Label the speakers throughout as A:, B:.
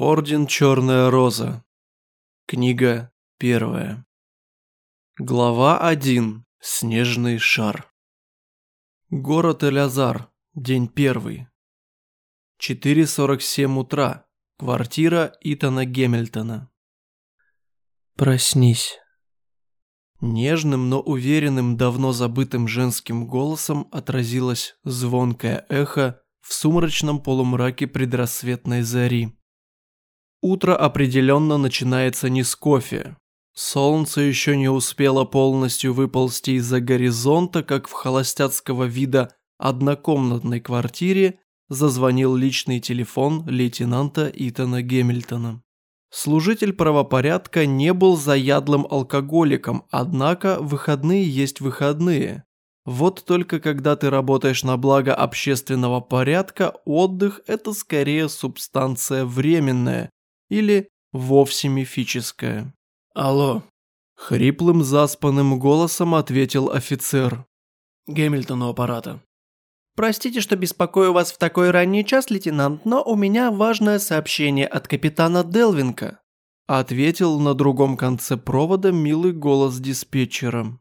A: Орден Черная Роза. Книга первая. Глава 1. Снежный шар. Город Элязар. День первый. 4.47 утра. Квартира Итана Гемильтона.
B: Проснись.
A: Нежным, но уверенным, давно забытым женским голосом отразилось звонкое эхо в сумрачном полумраке предрассветной зари. Утро определенно начинается не с кофе. Солнце еще не успело полностью выползти из-за горизонта, как в холостяцкого вида однокомнатной квартире зазвонил личный телефон лейтенанта Итана Гемильтона. Служитель правопорядка не был заядлым алкоголиком, однако выходные есть выходные. Вот только когда ты работаешь на благо общественного порядка, отдых – это скорее субстанция временная, или вовсе мифическое. «Алло», – хриплым заспанным голосом ответил офицер. Гэмильтон у аппарата.
B: «Простите, что беспокою вас в такой ранний час, лейтенант, но у меня важное сообщение от капитана Делвинка»,
A: ответил на другом конце провода милый голос диспетчера.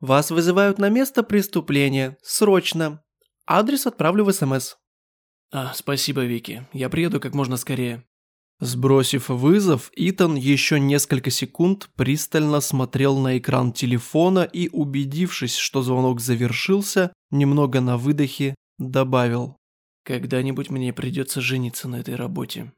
B: «Вас вызывают на место преступления. Срочно. Адрес отправлю в СМС».
A: «А, спасибо, Вики. Я приеду как можно скорее». Сбросив вызов, Итан еще несколько секунд пристально смотрел на экран телефона и, убедившись, что звонок завершился, немного на выдохе добавил «Когда-нибудь мне придется жениться на этой работе».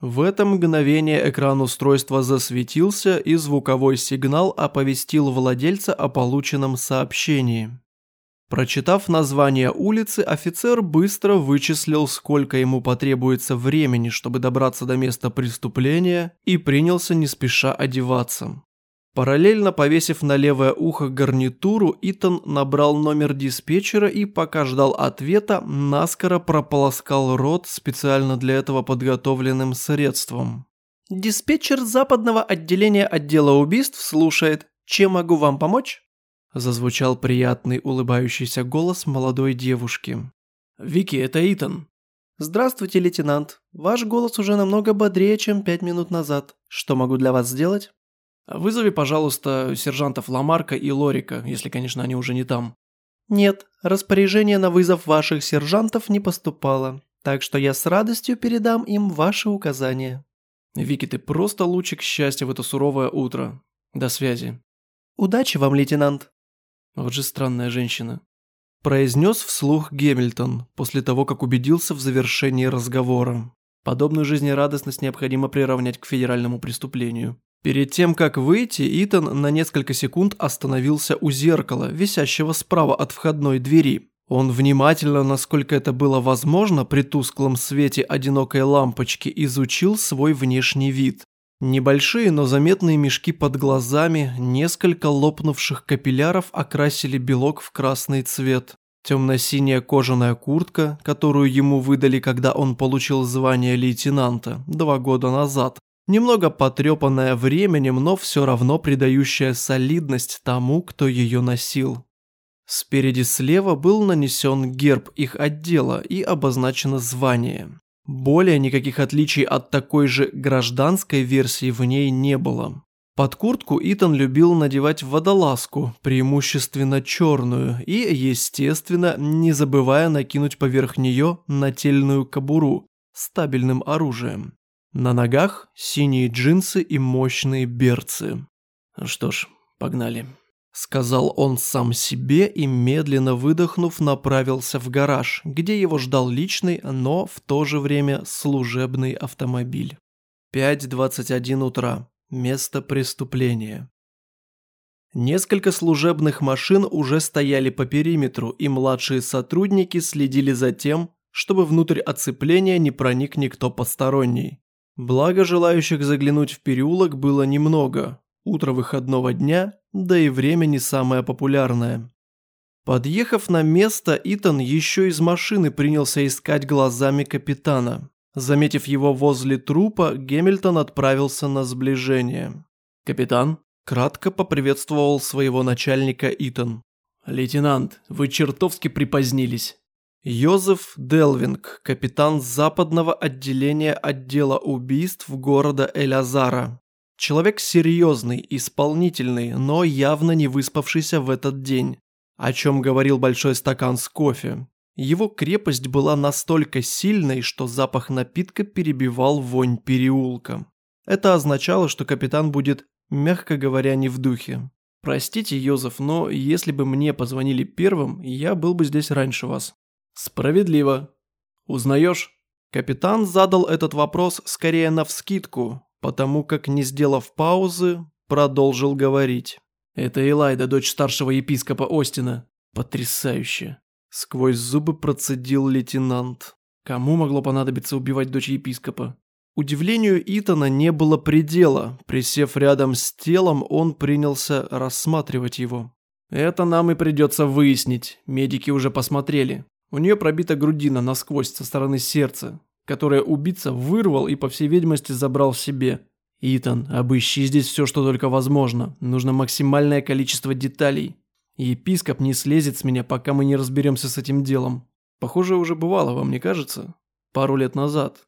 A: В это мгновение экран устройства засветился, и звуковой сигнал оповестил владельца о полученном сообщении. Прочитав название улицы, офицер быстро вычислил, сколько ему потребуется времени, чтобы добраться до места преступления, и принялся не спеша одеваться. Параллельно повесив на левое ухо гарнитуру, Итан набрал номер диспетчера и, пока ждал ответа, наскоро прополоскал рот специально для этого подготовленным средством.
B: «Диспетчер западного отделения отдела убийств слушает. Чем могу вам помочь?»
A: Зазвучал приятный улыбающийся голос молодой девушки. «Вики, это Итан».
B: «Здравствуйте, лейтенант. Ваш голос уже намного бодрее, чем пять минут назад. Что могу для вас сделать?»
A: «Вызови, пожалуйста, сержантов Ламарка и Лорика, если, конечно, они уже не там».
B: «Нет, распоряжение на вызов ваших сержантов не поступало, так что я с радостью передам им ваши указания».
A: «Вики, ты просто лучик счастья в это суровое утро. До связи».
B: «Удачи вам, лейтенант».
A: Вот же странная женщина. Произнес вслух Гемильтон после того, как убедился в завершении разговора. Подобную жизнерадостность необходимо приравнять к федеральному преступлению. Перед тем, как выйти, Итан на несколько секунд остановился у зеркала, висящего справа от входной двери. Он внимательно, насколько это было возможно, при тусклом свете одинокой лампочки изучил свой внешний вид. Небольшие, но заметные мешки под глазами, несколько лопнувших капилляров окрасили белок в красный цвет. Темно-синяя кожаная куртка, которую ему выдали, когда он получил звание лейтенанта два года назад, немного потрепанная временем, но все равно придающая солидность тому, кто ее носил. Спереди слева был нанесен герб их отдела и обозначено звание. Более никаких отличий от такой же гражданской версии в ней не было. Под куртку Итан любил надевать водолазку, преимущественно черную, и, естественно, не забывая накинуть поверх нее нательную кобуру с табельным оружием. На ногах синие джинсы и мощные берцы. Что ж, погнали сказал он сам себе и, медленно выдохнув, направился в гараж, где его ждал личный, но в то же время служебный автомобиль. 5.21 утра. Место преступления. Несколько служебных машин уже стояли по периметру, и младшие сотрудники следили за тем, чтобы внутрь оцепления не проник никто посторонний. Благо желающих заглянуть в переулок было немного, Утро выходного дня, да и время не самое популярное. Подъехав на место, Итан еще из машины принялся искать глазами капитана. Заметив его возле трупа, Гемильтон отправился на сближение. «Капитан?» – кратко поприветствовал своего начальника Итан. «Лейтенант, вы чертовски припозднились». Йозеф Делвинг, капитан западного отделения отдела убийств города Элязара. Человек серьезный, исполнительный, но явно не выспавшийся в этот день, о чем говорил большой стакан с кофе. Его крепость была настолько сильной, что запах напитка перебивал вонь переулка. Это означало, что капитан будет, мягко говоря, не в духе. «Простите, Йозеф, но если бы мне позвонили первым, я был бы здесь раньше вас». «Справедливо. Узнаешь?» Капитан задал этот вопрос скорее навскидку, потому как, не сделав паузы, продолжил говорить. «Это Элайда, дочь старшего епископа Остина. Потрясающе!» Сквозь зубы процедил лейтенант. Кому могло понадобиться убивать дочь епископа? Удивлению Итана не было предела. Присев рядом с телом, он принялся рассматривать его. «Это нам и придется выяснить. Медики уже посмотрели. У нее пробита грудина насквозь со стороны сердца, которое убийца вырвал и, по всей видимости, забрал себе. Итан, обыщи здесь все, что только возможно. Нужно максимальное количество деталей. епископ не слезет с меня, пока мы не разберемся с этим делом. Похоже, уже бывало, вам не кажется? Пару лет назад.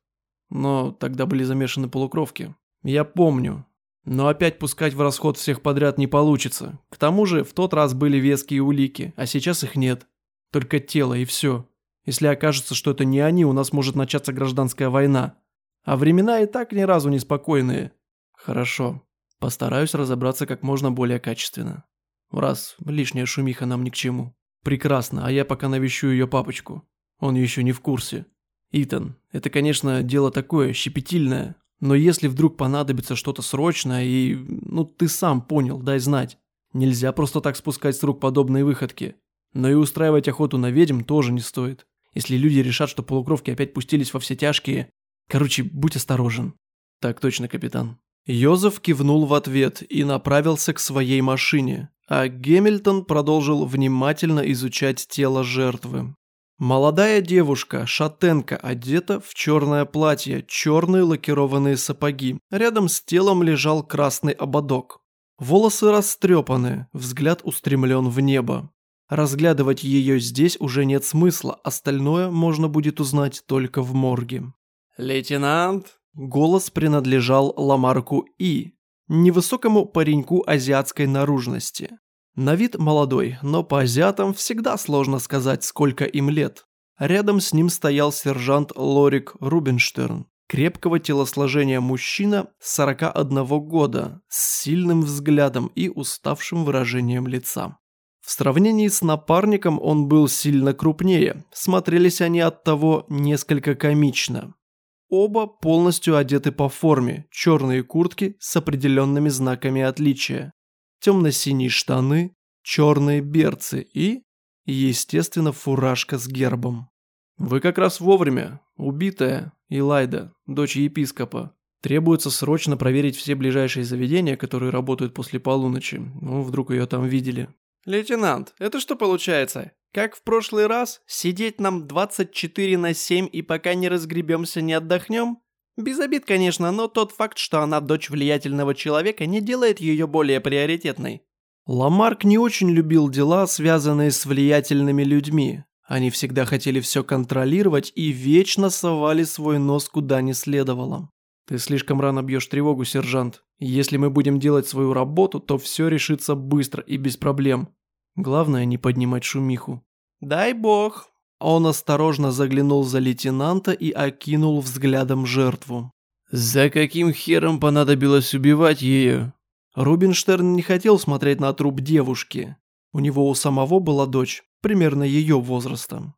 A: Но тогда были замешаны полукровки. Я помню. Но опять пускать в расход всех подряд не получится. К тому же, в тот раз были веские улики, а сейчас их нет. Только тело и все. Если окажется, что это не они, у нас может начаться гражданская война. А времена и так ни разу не спокойные. Хорошо. Постараюсь разобраться как можно более качественно. Раз лишняя шумиха нам ни к чему. Прекрасно, а я пока навещу ее папочку. Он еще не в курсе. Итан, это, конечно, дело такое, щепетильное. Но если вдруг понадобится что-то срочное и... Ну, ты сам понял, дай знать. Нельзя просто так спускать с рук подобные выходки. Но и устраивать охоту на ведьм тоже не стоит. Если люди решат, что полукровки опять пустились во все тяжкие... Короче, будь осторожен. Так точно, капитан. Йозеф кивнул в ответ и направился к своей машине, а Гемильтон продолжил внимательно изучать тело жертвы. Молодая девушка, шатенка, одета в черное платье, черные лакированные сапоги. Рядом с телом лежал красный ободок. Волосы растрепаны, взгляд устремлен в небо. Разглядывать ее здесь уже нет смысла, остальное можно будет узнать только в морге. «Лейтенант?» Голос принадлежал Ламарку И, невысокому пареньку азиатской наружности. На вид молодой, но по азиатам всегда сложно сказать, сколько им лет. Рядом с ним стоял сержант Лорик Рубинштерн, крепкого телосложения мужчина 41 года, с сильным взглядом и уставшим выражением лица. В сравнении с напарником он был сильно крупнее, смотрелись они от того несколько комично. Оба полностью одеты по форме, черные куртки с определенными знаками отличия, темно-синие штаны, черные берцы и, естественно, фуражка с гербом. «Вы как раз вовремя. Убитая, Илайда, дочь епископа. Требуется срочно проверить все ближайшие заведения, которые работают после полуночи. Ну, вдруг ее там видели.
B: «Лейтенант, это что получается? Как в прошлый раз? Сидеть нам 24 на 7 и пока не разгребемся, не отдохнем? Без обид, конечно, но тот факт, что она дочь влиятельного человека, не делает ее более приоритетной».
A: Ламарк не очень любил дела, связанные с влиятельными людьми. Они всегда хотели все контролировать и вечно совали свой нос куда не следовало. «Ты слишком рано бьешь тревогу, сержант. Если мы будем делать свою работу, то все решится быстро и без проблем. Главное не поднимать шумиху.
B: Дай бог.
A: Он осторожно заглянул за лейтенанта и окинул взглядом жертву. За каким хером понадобилось убивать ее? Рубинштерн не хотел смотреть на труп девушки. У него у самого была дочь, примерно ее возраста.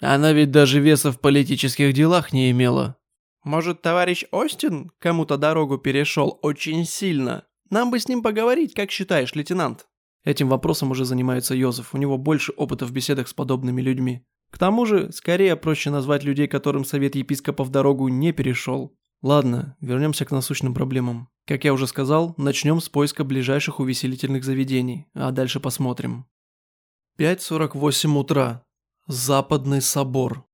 A: Она ведь даже веса в политических делах не имела.
B: Может, товарищ Остин кому-то дорогу перешел очень сильно? Нам бы с ним поговорить, как считаешь, лейтенант?
A: Этим вопросом уже занимается Йозеф, у него больше опыта в беседах с подобными людьми. К тому же, скорее проще назвать людей, которым совет епископов дорогу не перешел. Ладно, вернемся к насущным проблемам. Как я уже сказал, начнем с поиска ближайших увеселительных заведений, а дальше посмотрим. 5.48 утра. Западный собор.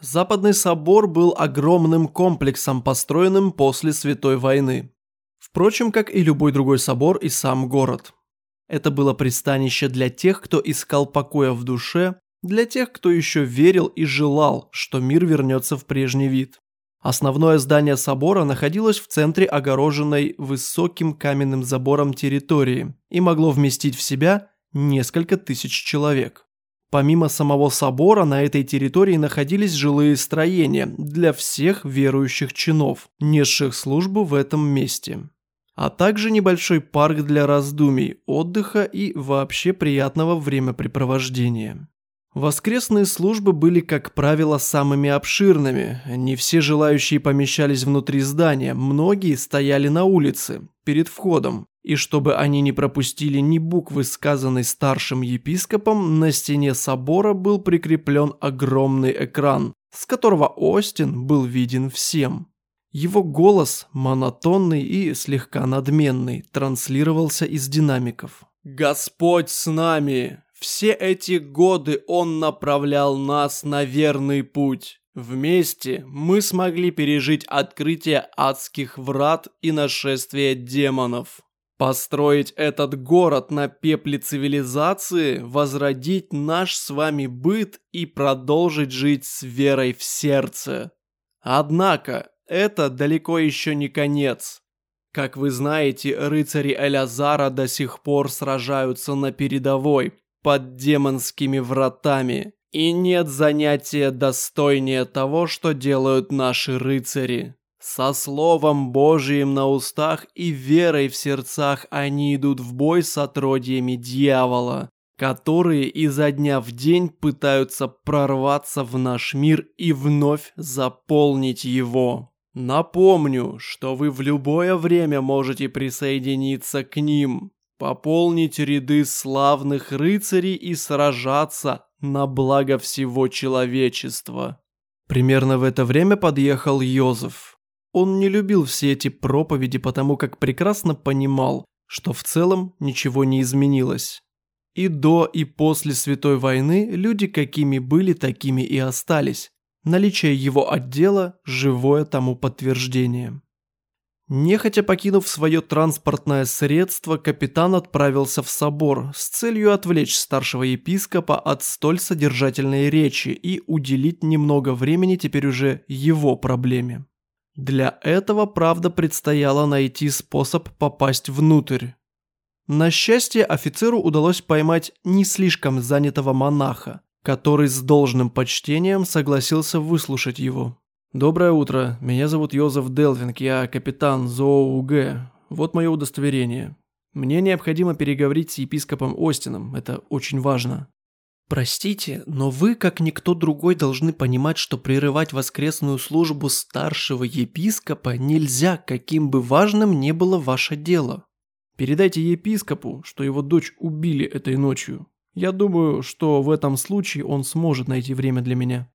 A: Западный собор был огромным комплексом, построенным после Святой войны. Впрочем, как и любой другой собор и сам город. Это было пристанище для тех, кто искал покоя в душе, для тех, кто еще верил и желал, что мир вернется в прежний вид. Основное здание собора находилось в центре огороженной высоким каменным забором территории и могло вместить в себя несколько тысяч человек. Помимо самого собора на этой территории находились жилые строения для всех верующих чинов, несших службу в этом месте. А также небольшой парк для раздумий, отдыха и вообще приятного времяпрепровождения. Воскресные службы были, как правило, самыми обширными. Не все желающие помещались внутри здания, многие стояли на улице, перед входом. И чтобы они не пропустили ни буквы, сказанной старшим епископом, на стене собора был прикреплен огромный экран, с которого Остин был виден всем. Его голос, монотонный и слегка надменный, транслировался из динамиков. «Господь с нами! Все эти годы он направлял нас на верный путь. Вместе мы смогли пережить открытие адских врат и нашествие демонов. Построить этот город на пепле цивилизации, возродить наш с вами быт и продолжить жить с верой в сердце. Однако, это далеко еще не конец. Как вы знаете, рыцари Элязара до сих пор сражаются на передовой, под демонскими вратами. И нет занятия достойнее того, что делают наши рыцари. Со словом Божиим на устах и верой в сердцах они идут в бой с отродьями дьявола, которые изо дня в день пытаются прорваться в наш мир и вновь заполнить его. Напомню, что вы в любое время можете присоединиться к ним, пополнить ряды славных рыцарей и сражаться на благо всего человечества. Примерно в это время подъехал Йозеф. Он не любил все эти проповеди, потому как прекрасно понимал, что в целом ничего не изменилось. И до, и после Святой войны люди какими были, такими и остались. Наличие его отдела – живое тому подтверждение. Нехотя покинув свое транспортное средство, капитан отправился в собор с целью отвлечь старшего епископа от столь содержательной речи и уделить немного времени теперь уже его проблеме. Для этого, правда, предстояло найти способ попасть внутрь. На счастье, офицеру удалось поймать не слишком занятого монаха, который с должным почтением согласился выслушать его. «Доброе утро. Меня зовут Йозеф Делвинг. Я капитан ЗОУГ. Вот мое удостоверение. Мне необходимо переговорить с епископом Остином. Это очень важно». «Простите, но вы, как никто другой, должны понимать, что прерывать воскресную службу старшего епископа нельзя, каким бы важным ни было ваше дело. Передайте епископу, что его дочь убили этой ночью. Я думаю, что в этом случае он сможет найти время для меня».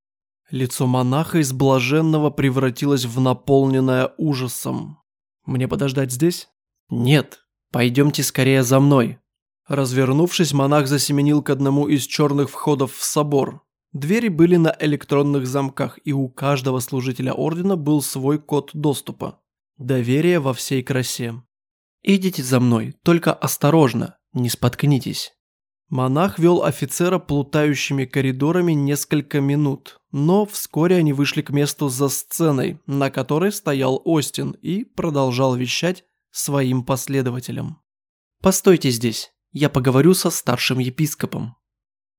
A: Лицо монаха из блаженного превратилось в наполненное ужасом. «Мне подождать здесь?» «Нет, пойдемте скорее за мной». Развернувшись, монах засеменил к одному из черных входов в собор. Двери были на электронных замках, и у каждого служителя ордена был свой код доступа. Доверие во всей красе. «Идите за мной, только осторожно, не споткнитесь». Монах вел офицера плутающими коридорами несколько минут, но вскоре они вышли к месту за сценой, на которой стоял Остин и продолжал вещать своим последователям. «Постойте здесь, я поговорю со старшим епископом».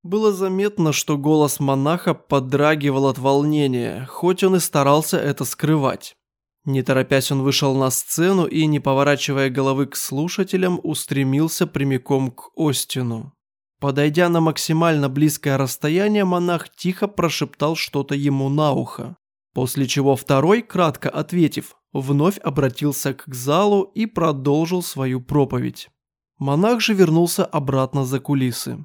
A: Было заметно, что голос монаха подрагивал от волнения, хоть он и старался это скрывать. Не торопясь, он вышел на сцену и, не поворачивая головы к слушателям, устремился прямиком к Остину. Подойдя на максимально близкое расстояние, монах тихо прошептал что-то ему на ухо. После чего второй, кратко ответив, вновь обратился к залу и продолжил свою проповедь. Монах же вернулся обратно за кулисы.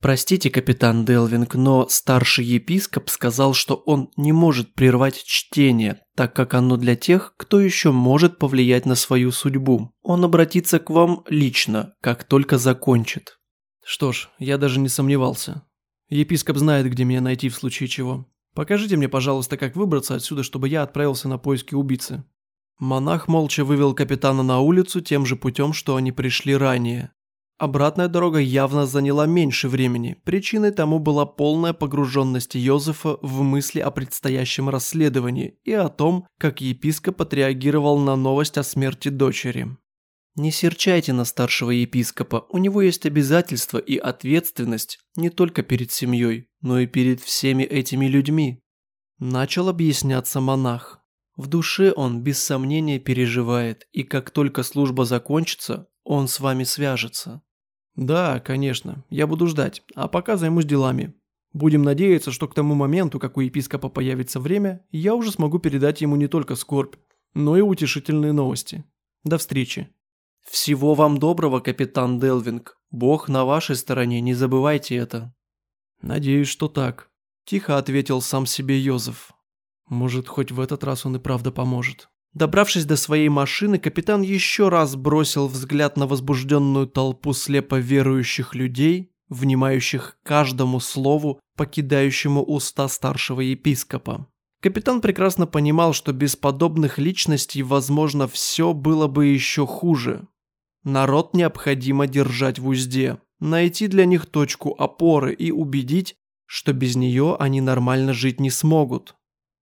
A: «Простите, капитан Делвинг, но старший епископ сказал, что он не может прервать чтение, так как оно для тех, кто еще может повлиять на свою судьбу. Он обратится к вам лично, как только закончит». Что ж, я даже не сомневался. Епископ знает, где меня найти в случае чего. Покажите мне, пожалуйста, как выбраться отсюда, чтобы я отправился на поиски убийцы. Монах молча вывел капитана на улицу тем же путем, что они пришли ранее. Обратная дорога явно заняла меньше времени. Причиной тому была полная погруженность Йозефа в мысли о предстоящем расследовании и о том, как епископ отреагировал на новость о смерти дочери. Не серчайте на старшего епископа, у него есть обязательства и ответственность не только перед семьей, но и перед всеми этими людьми. Начал объясняться монах. В душе он без сомнения переживает, и как только служба закончится, он с вами свяжется. Да, конечно, я буду ждать, а пока займусь делами. Будем надеяться, что к тому моменту, как у епископа появится время, я уже смогу передать ему не только скорбь, но и утешительные новости. До встречи. Всего вам доброго, капитан Делвинг. Бог на вашей стороне, не забывайте это. Надеюсь, что так. Тихо ответил сам себе Йозеф. Может, хоть в этот раз он и правда поможет. Добравшись до своей машины, капитан еще раз бросил взгляд на возбужденную толпу слепо верующих людей, внимающих каждому слову, покидающему уста старшего епископа. Капитан прекрасно понимал, что без подобных личностей, возможно, все было бы еще хуже. Народ необходимо держать в узде, найти для них точку опоры и убедить, что без нее они нормально жить не смогут.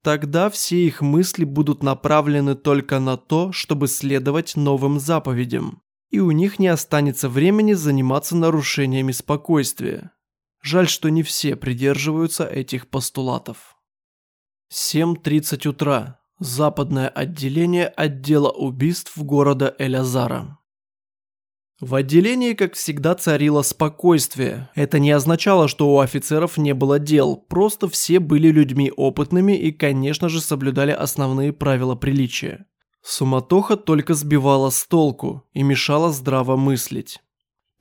A: Тогда все их мысли будут направлены только на то, чтобы следовать новым заповедям, и у них не останется времени заниматься нарушениями спокойствия. Жаль, что не все придерживаются этих постулатов. 7.30 утра. Западное отделение отдела убийств города Элязара. В отделении, как всегда, царило спокойствие. Это не означало, что у офицеров не было дел, просто все были людьми опытными и, конечно же, соблюдали основные правила приличия. Суматоха только сбивала с толку и мешала здраво мыслить.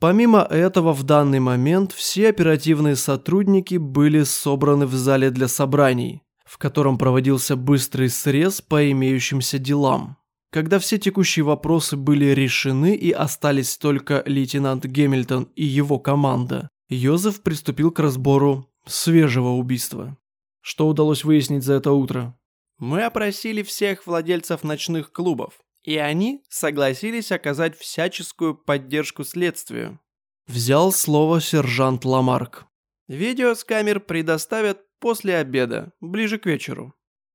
A: Помимо этого, в данный момент все оперативные сотрудники были собраны в зале для собраний, в котором проводился быстрый срез по имеющимся делам. Когда все текущие вопросы были решены и остались только лейтенант Гемильтон и его команда, Йозеф приступил к разбору свежего убийства. Что удалось выяснить за это утро?
B: Мы опросили всех владельцев ночных клубов, и они согласились оказать всяческую поддержку следствию.
A: Взял слово сержант Ламарк.
B: Видео с камер предоставят после обеда, ближе к вечеру.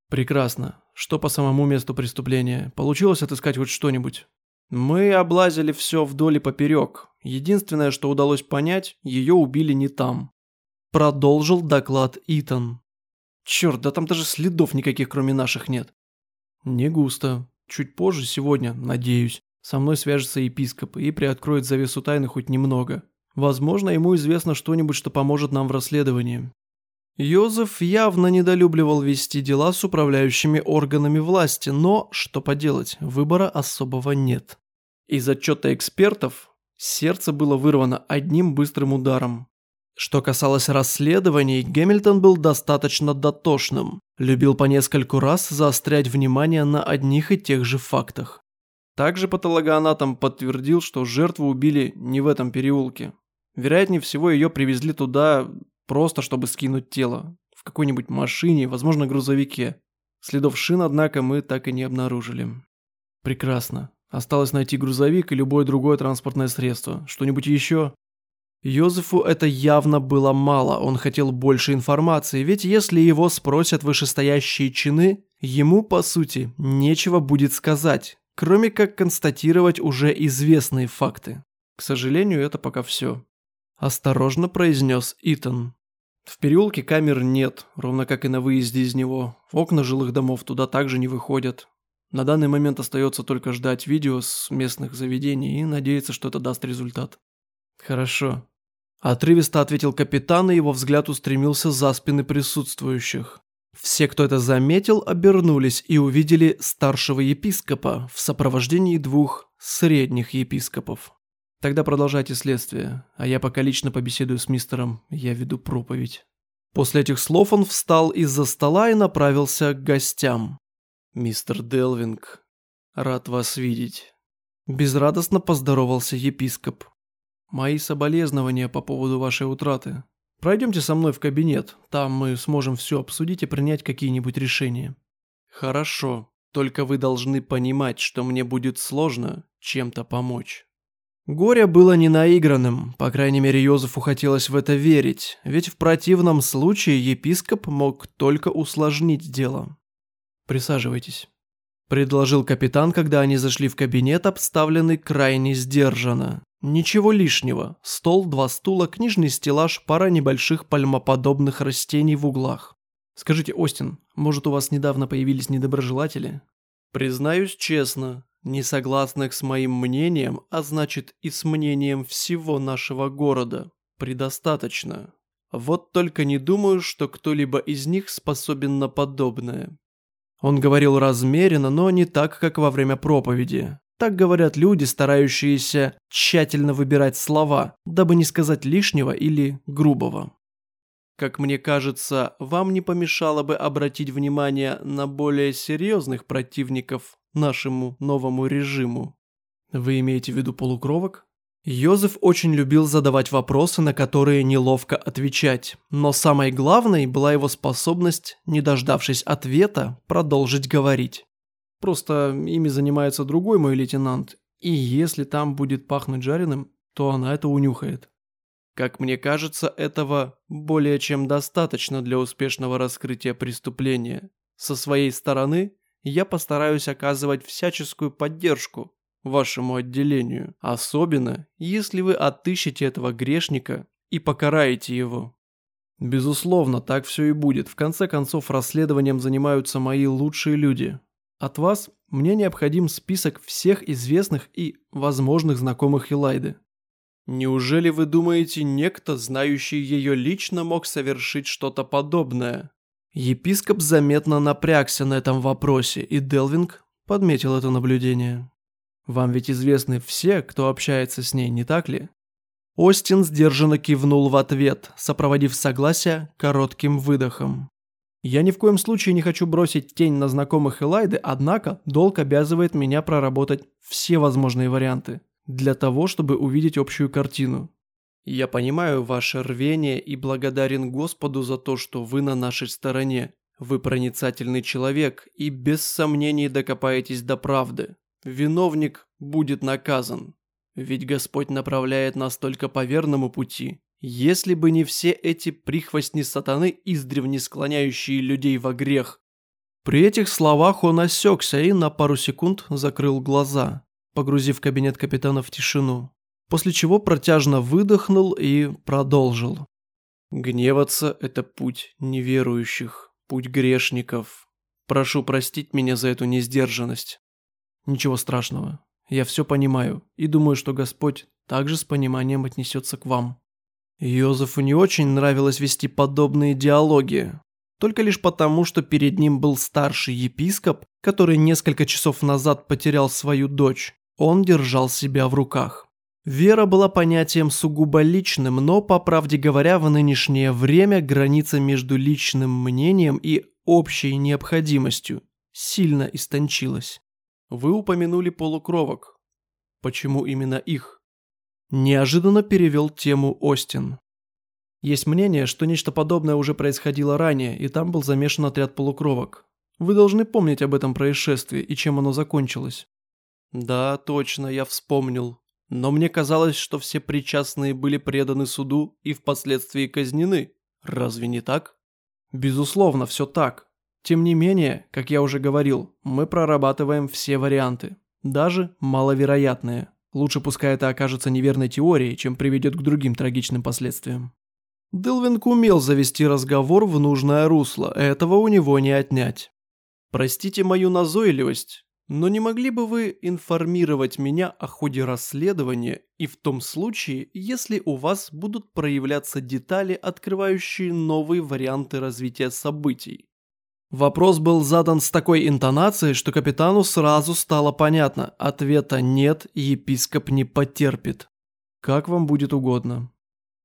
A: Прекрасно. Что по самому месту преступления? Получилось отыскать хоть что-нибудь?
B: Мы облазили все вдоль и поперек. Единственное, что удалось понять, ее убили не там.
A: Продолжил доклад Итан.
B: Черт, да там даже следов никаких, кроме наших, нет.
A: Не густо. Чуть позже, сегодня, надеюсь, со мной свяжется епископ и приоткроет завесу тайны хоть немного. Возможно, ему известно что-нибудь, что поможет нам в расследовании. Йозеф явно недолюбливал вести дела с управляющими органами власти, но, что поделать, выбора особого нет. Из отчета экспертов сердце было вырвано одним быстрым ударом. Что касалось расследований, Гэмильтон был достаточно дотошным, любил по нескольку раз заострять внимание на одних и тех же фактах. Также патологоанатом подтвердил, что жертву убили не в этом переулке. Вероятнее всего, ее привезли туда Просто чтобы скинуть тело. В какой-нибудь машине, возможно, грузовике. Следов шин, однако, мы так и не обнаружили. Прекрасно. Осталось найти грузовик и любое другое транспортное средство. Что-нибудь еще? Йозефу это явно было мало, он хотел больше информации, ведь если его спросят вышестоящие чины, ему, по сути, нечего будет сказать, кроме как констатировать уже известные факты. К сожалению, это пока все. Осторожно произнес Итан. В переулке камер нет, ровно как и на выезде из него. Окна жилых домов туда также не выходят. На данный момент остается только ждать видео с местных заведений и надеяться, что это даст результат. Хорошо. Отрывисто ответил капитан, и его взгляд устремился за спины присутствующих. Все, кто это заметил, обернулись и увидели старшего епископа в сопровождении двух средних епископов. Тогда продолжайте следствие, а я пока лично побеседую с мистером, я веду проповедь». После этих слов он встал из-за стола и направился к гостям. «Мистер Делвинг, рад вас видеть». Безрадостно поздоровался епископ. «Мои соболезнования по поводу вашей утраты. Пройдемте со мной в кабинет, там мы сможем все обсудить и принять какие-нибудь решения». «Хорошо, только вы должны понимать, что мне будет сложно чем-то помочь». Горе было не наигранным, по крайней мере Йозефу хотелось в это верить, ведь в противном случае епископ мог только усложнить дело. «Присаживайтесь», – предложил капитан, когда они зашли в кабинет, обставленный крайне сдержанно. Ничего лишнего, стол, два стула, книжный стеллаж, пара небольших пальмоподобных растений в углах. «Скажите, Остин, может у вас недавно появились недоброжелатели?» «Признаюсь честно, несогласных с моим мнением, а значит и с мнением всего нашего города, предостаточно. Вот только не думаю, что кто-либо из них способен на подобное. Он говорил размеренно, но не так, как во время проповеди. Так говорят люди, старающиеся тщательно выбирать слова, дабы не сказать лишнего или грубого. Как мне кажется, вам не помешало бы обратить внимание на более серьезных противников нашему новому режиму. Вы имеете в виду полукровок? Йозеф очень любил задавать вопросы, на которые неловко отвечать, но самой главной была его способность, не дождавшись ответа, продолжить говорить. Просто ими занимается другой мой лейтенант, и если там будет пахнуть жареным, то она это унюхает. Как мне кажется, этого более чем достаточно для успешного раскрытия преступления. Со своей стороны я постараюсь оказывать всяческую поддержку вашему отделению, особенно если вы отыщете этого грешника и покараете его. Безусловно, так все и будет. В конце концов, расследованием занимаются мои лучшие люди. От вас мне необходим список всех известных и возможных знакомых Элайды. Неужели вы думаете, некто, знающий ее лично, мог совершить что-то подобное? Епископ заметно напрягся на этом вопросе, и Делвинг подметил это наблюдение. Вам ведь известны все, кто общается с ней, не так ли? Остин сдержанно кивнул в ответ, сопроводив согласие коротким выдохом. Я ни в коем случае не хочу бросить тень на знакомых Элайды, однако долг обязывает меня проработать все возможные варианты для того, чтобы увидеть общую картину. Я понимаю ваше рвение и благодарен Господу за то, что вы на нашей стороне. Вы проницательный человек и без сомнений докопаетесь до правды. Виновник будет наказан. Ведь Господь направляет нас только по верному пути. Если бы не все эти прихвостни сатаны, издревне склоняющие людей во грех. При этих словах он осекся и на пару секунд закрыл глаза, погрузив кабинет капитана в тишину после чего протяжно выдохнул и продолжил. «Гневаться – это путь неверующих, путь грешников. Прошу простить меня за эту несдержанность. Ничего страшного, я все понимаю и думаю, что Господь также с пониманием отнесется к вам». Йозефу не очень нравилось вести подобные диалоги, только лишь потому, что перед ним был старший епископ, который несколько часов назад потерял свою дочь. Он держал себя в руках. Вера была понятием сугубо личным, но, по правде говоря, в нынешнее время граница между личным мнением и общей необходимостью сильно истончилась. Вы упомянули полукровок. Почему именно их? Неожиданно перевел тему Остин. Есть мнение, что нечто подобное уже происходило ранее, и там был замешан отряд полукровок. Вы должны помнить об этом происшествии и чем оно закончилось. Да, точно, я вспомнил. Но мне казалось, что все причастные были преданы суду и впоследствии казнены. Разве не так? Безусловно, все так. Тем не менее, как я уже говорил, мы прорабатываем все варианты, даже маловероятные. Лучше пускай это окажется неверной теорией, чем приведет к другим трагичным последствиям. Делвинг умел завести разговор в нужное русло, этого у него не отнять. Простите мою назойливость, но не могли бы вы информировать меня о ходе расследования и в том случае, если у вас будут проявляться детали, открывающие новые варианты развития событий? Вопрос был задан с такой интонацией, что капитану сразу стало понятно. Ответа нет, епископ не потерпит. Как вам будет угодно.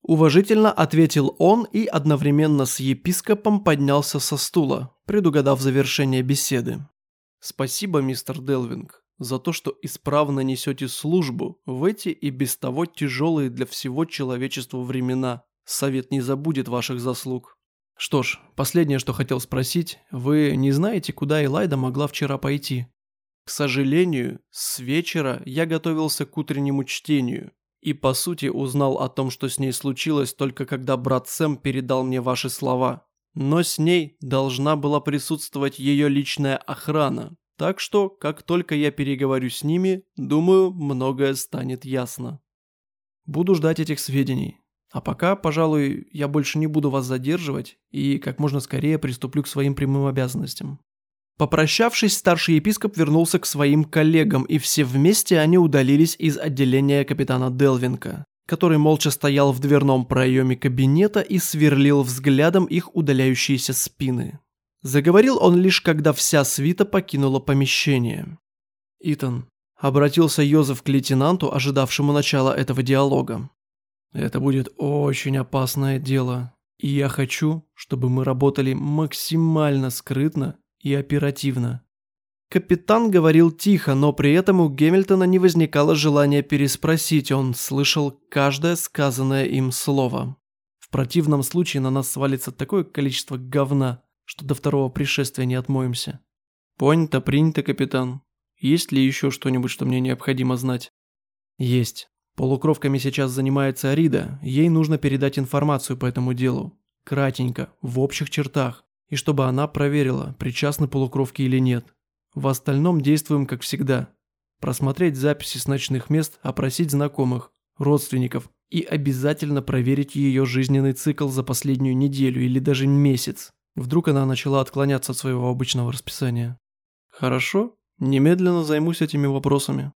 A: Уважительно ответил он и одновременно с епископом поднялся со стула, предугадав завершение беседы. Спасибо, мистер Делвинг, за то, что исправно несете службу в эти и без того тяжелые для всего человечества времена. Совет не забудет ваших заслуг. Что ж, последнее, что хотел спросить, вы не знаете, куда Элайда могла вчера пойти? К сожалению, с вечера я готовился к утреннему чтению и, по сути, узнал о том, что с ней случилось, только когда брат Сэм передал мне ваши слова. Но с ней должна была присутствовать ее личная охрана, так что, как только я переговорю с ними, думаю, многое станет ясно. Буду ждать этих сведений. А пока, пожалуй, я больше не буду вас задерживать и как можно скорее приступлю к своим прямым обязанностям. Попрощавшись, старший епископ вернулся к своим коллегам, и все вместе они удалились из отделения капитана Делвинка, который молча стоял в дверном проеме кабинета и сверлил взглядом их удаляющиеся спины. Заговорил он лишь, когда вся свита покинула помещение. «Итан», — обратился Йозеф к лейтенанту, ожидавшему начала этого диалога. «Это будет очень опасное дело, и я хочу, чтобы мы работали максимально скрытно и оперативно. Капитан говорил тихо, но при этом у Гемильтона не возникало желания переспросить, он слышал каждое сказанное им слово. В противном случае на нас свалится такое количество говна, что до второго пришествия не отмоемся. Понято, принято, капитан. Есть ли еще что-нибудь, что мне необходимо знать? Есть. Полукровками сейчас занимается Арида, ей нужно передать информацию по этому делу. Кратенько, в общих чертах и чтобы она проверила, причастны полукровки или нет. В остальном действуем как всегда. Просмотреть записи с ночных мест, опросить знакомых, родственников и обязательно проверить ее жизненный цикл за последнюю неделю или даже месяц. Вдруг она начала отклоняться от своего обычного расписания. Хорошо, немедленно займусь этими вопросами.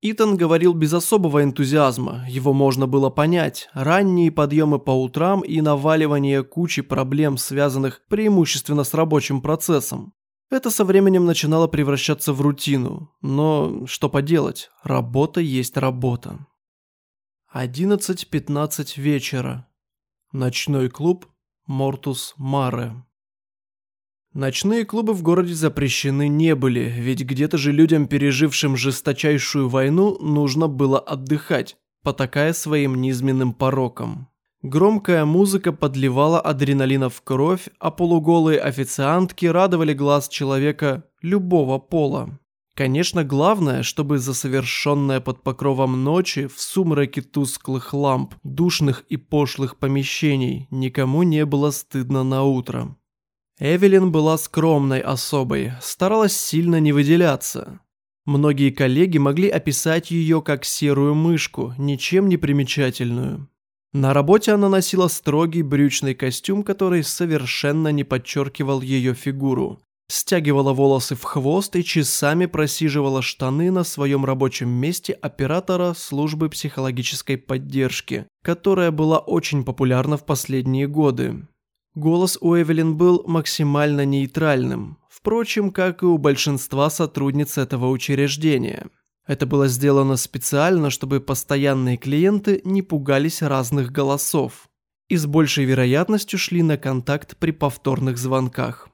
A: Итан говорил без особого энтузиазма, его можно было понять. Ранние подъемы по утрам и наваливание кучи проблем, связанных преимущественно с рабочим процессом. Это со временем начинало превращаться в рутину. Но что поделать, работа есть работа. 11.15 вечера. Ночной клуб Мортус Маре. Ночные клубы в городе запрещены не были, ведь где-то же людям, пережившим жесточайшую войну, нужно было отдыхать, потакая своим низменным порокам. Громкая музыка подливала адреналина в кровь, а полуголые официантки радовали глаз человека любого пола. Конечно, главное, чтобы за совершенное под покровом ночи в сумраке тусклых ламп, душных и пошлых помещений никому не было стыдно на утро. Эвелин была скромной особой, старалась сильно не выделяться. Многие коллеги могли описать ее как серую мышку, ничем не примечательную. На работе она носила строгий брючный костюм, который совершенно не подчеркивал ее фигуру. Стягивала волосы в хвост и часами просиживала штаны на своем рабочем месте оператора службы психологической поддержки, которая была очень популярна в последние годы. Голос у Эвелин был максимально нейтральным, впрочем, как и у большинства сотрудниц этого учреждения. Это было сделано специально, чтобы постоянные клиенты не пугались разных голосов и с большей вероятностью шли на контакт при повторных звонках.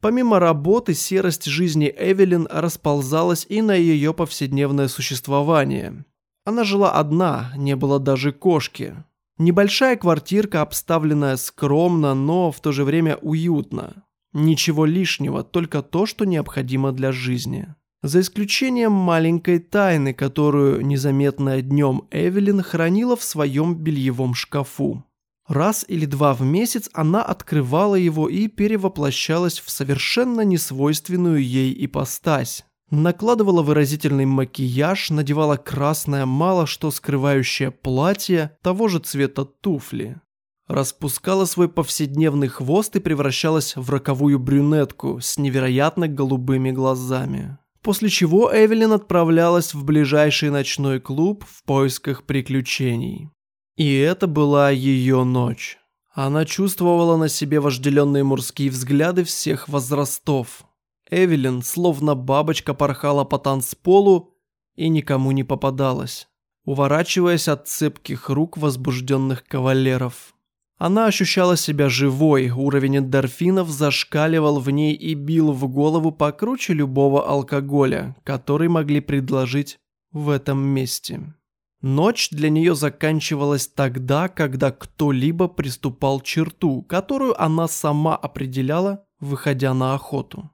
A: Помимо работы, серость жизни Эвелин расползалась и на ее повседневное существование. Она жила одна, не было даже кошки, Небольшая квартирка, обставленная скромно, но в то же время уютно. Ничего лишнего, только то, что необходимо для жизни. За исключением маленькой тайны, которую незаметная днем Эвелин хранила в своем бельевом шкафу. Раз или два в месяц она открывала его и перевоплощалась в совершенно несвойственную ей ипостась. Накладывала выразительный макияж, надевала красное мало что скрывающее платье того же цвета туфли. Распускала свой повседневный хвост и превращалась в роковую брюнетку с невероятно голубыми глазами. После чего Эвелин отправлялась в ближайший ночной клуб в поисках приключений. И это была ее ночь. Она чувствовала на себе вожделенные мужские взгляды всех возрастов, Эвелин, словно бабочка, порхала по танцполу и никому не попадалась, уворачиваясь от цепких рук возбужденных кавалеров. Она ощущала себя живой, уровень эндорфинов зашкаливал в ней и бил в голову покруче любого алкоголя, который могли предложить в этом месте. Ночь для нее заканчивалась тогда, когда кто-либо приступал черту, которую она сама определяла, выходя на охоту.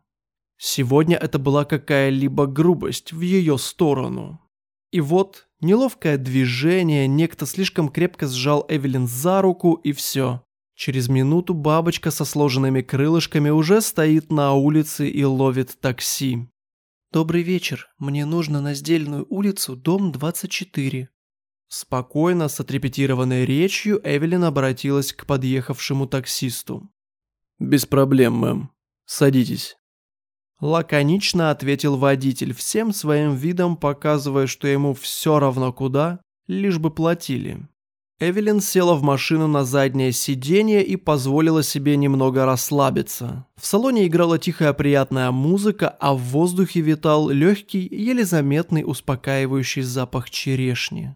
A: Сегодня это была какая-либо грубость в ее сторону. И вот, неловкое движение, некто слишком крепко сжал Эвелин за руку и все. Через минуту бабочка со сложенными крылышками уже стоит на улице и ловит такси. «Добрый вечер. Мне нужно на Сдельную улицу, дом 24». Спокойно, с отрепетированной речью, Эвелин обратилась к подъехавшему таксисту.
B: «Без проблем, мэм. Садитесь».
A: Лаконично ответил водитель, всем своим видом показывая, что ему все равно куда, лишь бы платили. Эвелин села в машину на заднее сиденье и позволила себе немного расслабиться. В салоне играла тихая приятная музыка, а в воздухе витал легкий, еле заметный успокаивающий запах черешни.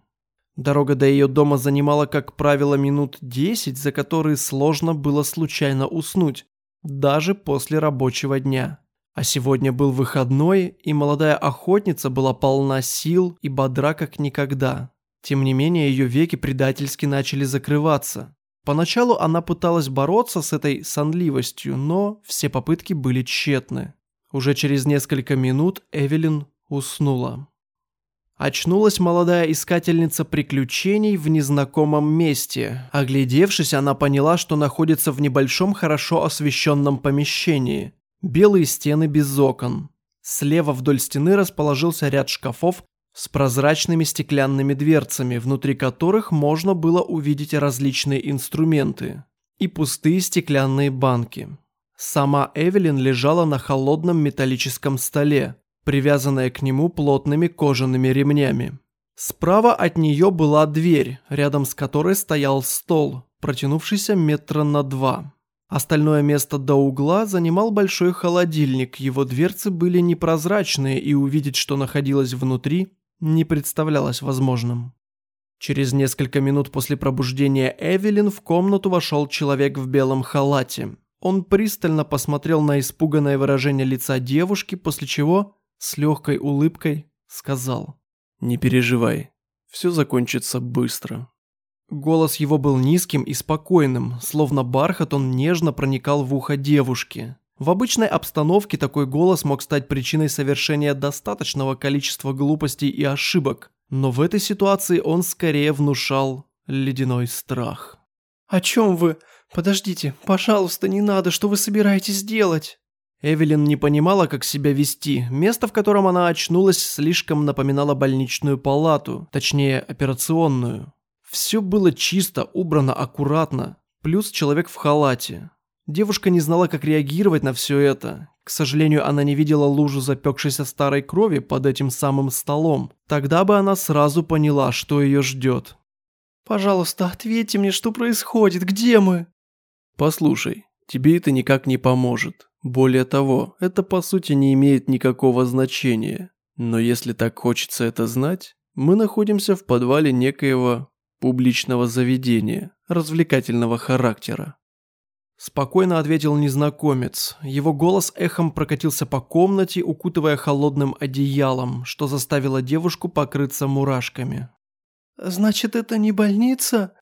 A: Дорога до ее дома занимала, как правило, минут 10, за которые сложно было случайно уснуть, даже после рабочего дня. А сегодня был выходной, и молодая охотница была полна сил и бодра как никогда. Тем не менее, ее веки предательски начали закрываться. Поначалу она пыталась бороться с этой сонливостью, но все попытки были тщетны. Уже через несколько минут Эвелин уснула. Очнулась молодая искательница приключений в незнакомом месте. Оглядевшись, она поняла, что находится в небольшом хорошо освещенном помещении. Белые стены без окон. Слева вдоль стены расположился ряд шкафов с прозрачными стеклянными дверцами, внутри которых можно было увидеть различные инструменты и пустые стеклянные банки. Сама Эвелин лежала на холодном металлическом столе, привязанная к нему плотными кожаными ремнями. Справа от нее была дверь, рядом с которой стоял стол, протянувшийся метра на два. Остальное место до угла занимал большой холодильник, его дверцы были непрозрачные и увидеть, что находилось внутри, не представлялось возможным. Через несколько минут после пробуждения Эвелин в комнату вошел человек в белом халате. Он пристально посмотрел на испуганное выражение лица девушки, после чего с легкой улыбкой сказал «Не переживай, все закончится быстро». Голос его был низким и спокойным, словно бархат он нежно проникал в ухо девушки. В обычной обстановке такой голос мог стать причиной совершения достаточного количества глупостей и ошибок, но в этой ситуации он скорее внушал ледяной страх. «О чем вы? Подождите, пожалуйста, не надо, что вы собираетесь делать?» Эвелин не понимала, как себя вести. Место, в котором она очнулась, слишком напоминало больничную палату, точнее, операционную. Все было чисто, убрано аккуратно, плюс человек в халате. Девушка не знала, как реагировать на все это. К сожалению, она не видела лужу запекшейся старой крови под этим самым столом. Тогда бы она сразу поняла, что ее ждет. «Пожалуйста, ответьте мне, что происходит, где мы?»
B: «Послушай, тебе это никак не поможет. Более того, это по сути не имеет никакого значения. Но если так хочется это знать, мы находимся в подвале некоего публичного заведения развлекательного характера. Спокойно ответил незнакомец. Его голос эхом прокатился по комнате, укутывая холодным одеялом, что заставило девушку покрыться мурашками.
A: «Значит, это не больница?»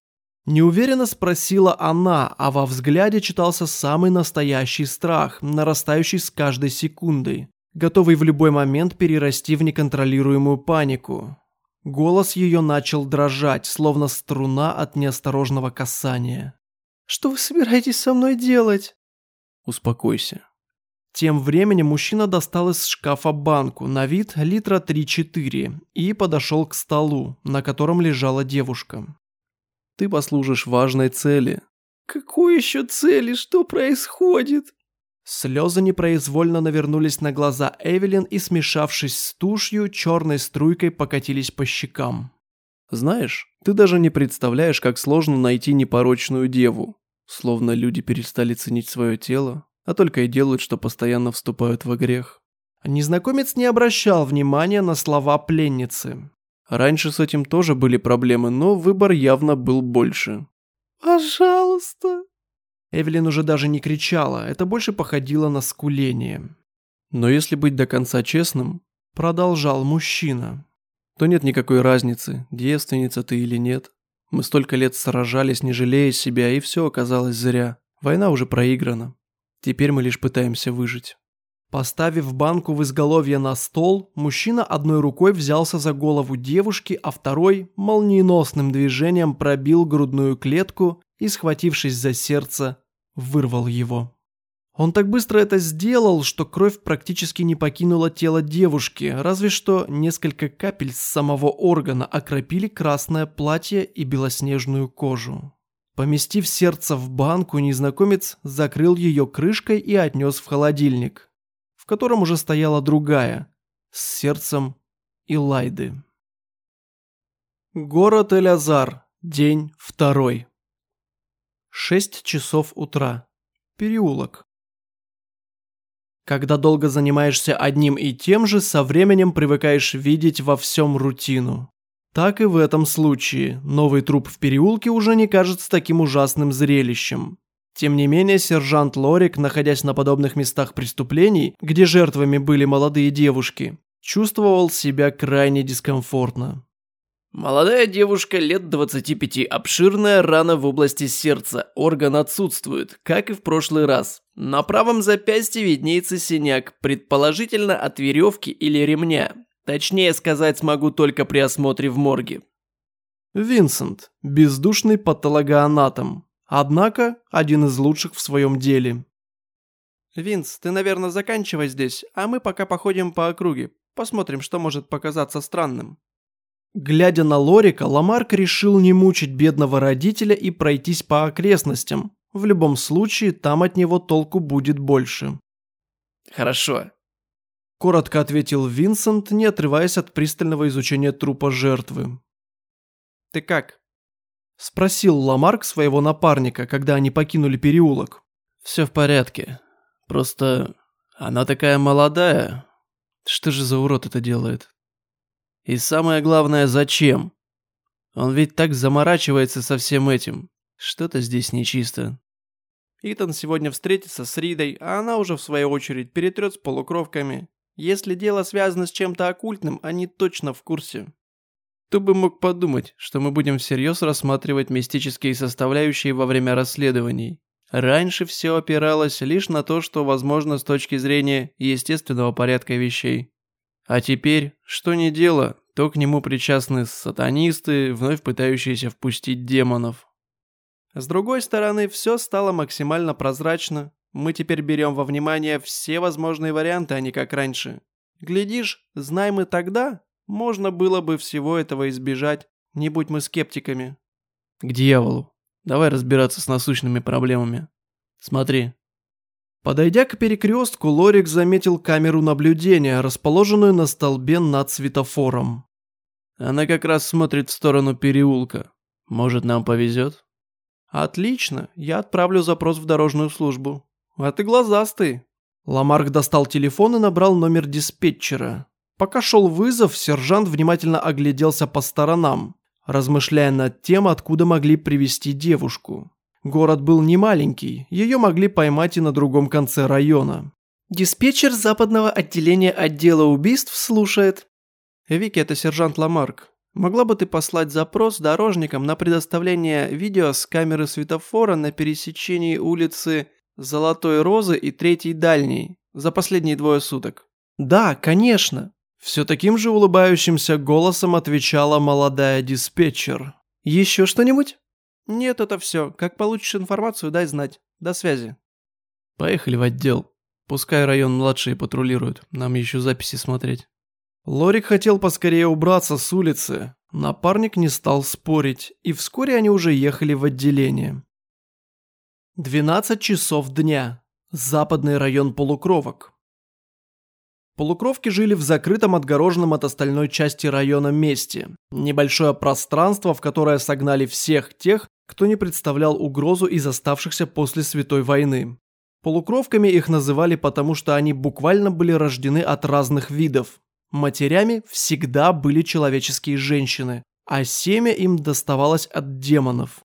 B: Неуверенно спросила она, а во взгляде читался самый настоящий страх, нарастающий с каждой секундой, готовый в любой момент перерасти в неконтролируемую панику. Голос ее начал дрожать, словно струна от неосторожного касания.
A: Что вы собираетесь со мной делать?»
B: «Успокойся».
A: Тем временем мужчина достал из шкафа банку на вид литра 3-4 и подошел к столу, на котором лежала девушка.
B: «Ты послужишь важной цели».
A: «Какой еще цели? Что происходит?» Слезы непроизвольно навернулись на глаза Эвелин и, смешавшись с тушью, черной струйкой покатились по щекам.
B: Знаешь, ты даже не представляешь, как сложно найти непорочную деву. Словно люди перестали ценить свое тело, а только и делают, что постоянно вступают во грех.
A: Незнакомец не обращал внимания на слова пленницы.
B: Раньше с этим тоже были проблемы, но выбор явно был больше.
A: «Пожалуйста!» Эвелин уже даже не кричала, это больше походило на скуление.
B: «Но если быть до конца честным», — продолжал мужчина, то нет никакой разницы, девственница ты или нет. Мы столько лет сражались, не жалея себя, и все оказалось зря. Война уже проиграна. Теперь мы лишь пытаемся выжить.
A: Поставив банку в изголовье на стол, мужчина одной рукой взялся за голову девушки, а второй молниеносным движением пробил грудную клетку и, схватившись за сердце, вырвал его. Он так быстро это сделал, что кровь практически не покинула тело девушки, разве что несколько капель с самого органа окропили красное платье и белоснежную кожу. Поместив сердце в банку, незнакомец закрыл ее крышкой и отнес в холодильник, в котором уже стояла другая, с сердцем Илайды. Город Элязар, день второй. Шесть часов утра. Переулок. Когда долго занимаешься одним и тем же, со временем привыкаешь видеть во всем рутину. Так и в этом случае новый труп в переулке уже не кажется таким ужасным зрелищем. Тем не менее, сержант Лорик, находясь на подобных местах преступлений, где жертвами были молодые девушки, чувствовал себя крайне дискомфортно.
B: Молодая девушка лет 25, обширная рана в области сердца, орган отсутствует, как и в прошлый раз. На правом запястье виднеется синяк, предположительно от веревки или ремня. Точнее сказать смогу только при осмотре в морге.
A: Винсент, бездушный патологоанатом, однако один из лучших в своем деле.
B: Винс, ты, наверное, заканчивай здесь, а мы пока походим по округе, посмотрим, что может показаться странным.
A: Глядя на Лорика, Ламарк решил не мучить бедного родителя и пройтись по окрестностям. В любом случае, там от него толку будет больше.
B: «Хорошо», –
A: коротко ответил Винсент, не отрываясь от пристального изучения трупа жертвы.
B: «Ты как?»
A: – спросил Ламарк своего напарника, когда они покинули переулок.
B: «Все в порядке. Просто она такая молодая. Что же за урод это делает?» И самое главное, зачем? Он ведь так заморачивается со всем этим. Что-то здесь нечисто. Итан сегодня встретится с Ридой, а она уже в свою очередь перетрет с полукровками. Если дело связано с чем-то оккультным, они точно в курсе. Кто бы мог подумать, что мы будем всерьез рассматривать мистические составляющие во время расследований. Раньше все опиралось лишь на то, что возможно с точки зрения естественного порядка вещей. А теперь, что не дело, то к нему причастны сатанисты, вновь пытающиеся впустить демонов. С другой стороны, все стало максимально прозрачно. Мы теперь берем во внимание все возможные варианты, а не как раньше. Глядишь, знай мы тогда, можно было бы всего этого избежать, не будь мы скептиками. К дьяволу. Давай разбираться с насущными проблемами. Смотри,
A: Подойдя к перекрестку, Лорик заметил камеру наблюдения, расположенную на столбе над светофором.
B: Она как раз смотрит в сторону переулка. Может, нам повезет?
A: Отлично, я отправлю запрос в дорожную службу. А ты глазастый. Ламарк достал телефон и набрал номер диспетчера. Пока шел вызов, сержант внимательно огляделся по сторонам, размышляя над тем, откуда могли привести девушку. Город был не маленький, ее могли поймать и на другом конце района.
B: Диспетчер западного отделения отдела убийств слушает.
A: Вики, это сержант Ламарк. Могла бы ты послать запрос дорожникам на предоставление видео с камеры светофора на пересечении улицы Золотой Розы и Третьей Дальней за последние двое суток?
B: Да, конечно.
A: Все таким же улыбающимся голосом отвечала молодая диспетчер.
B: Еще что-нибудь?
A: «Нет, это все. Как получишь информацию, дай знать. До связи».
B: «Поехали в отдел. Пускай район младшие патрулируют. Нам еще записи смотреть».
A: Лорик хотел поскорее убраться с улицы. Напарник не стал спорить, и вскоре они уже ехали в отделение. 12 часов дня. Западный район полукровок. Полукровки жили в закрытом отгороженном от остальной части района месте. Небольшое пространство, в которое согнали всех тех, кто не представлял угрозу из оставшихся после Святой войны. Полукровками их называли потому, что они буквально были рождены от разных видов. Матерями всегда были человеческие женщины, а семя им доставалось от демонов.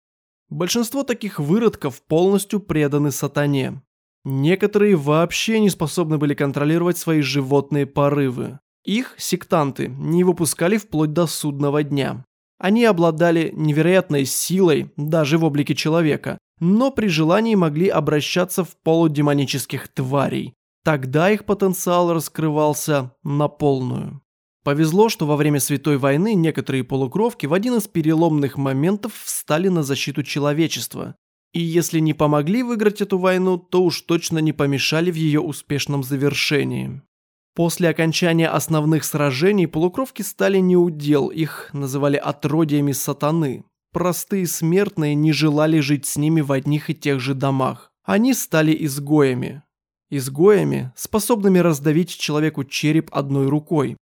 A: Большинство таких выродков полностью преданы сатане. Некоторые вообще не способны были контролировать свои животные порывы. Их, сектанты, не выпускали вплоть до судного дня. Они обладали невероятной силой, даже в облике человека, но при желании могли обращаться в полудемонических тварей. Тогда их потенциал раскрывался на полную. Повезло, что во время Святой войны некоторые полукровки в один из переломных моментов встали на защиту человечества. И если не помогли выиграть эту войну, то уж точно не помешали в ее успешном завершении. После окончания основных сражений полукровки стали неудел, их называли отродьями сатаны. Простые смертные не желали жить с ними в одних и тех же домах. Они стали изгоями. Изгоями, способными раздавить человеку череп одной рукой.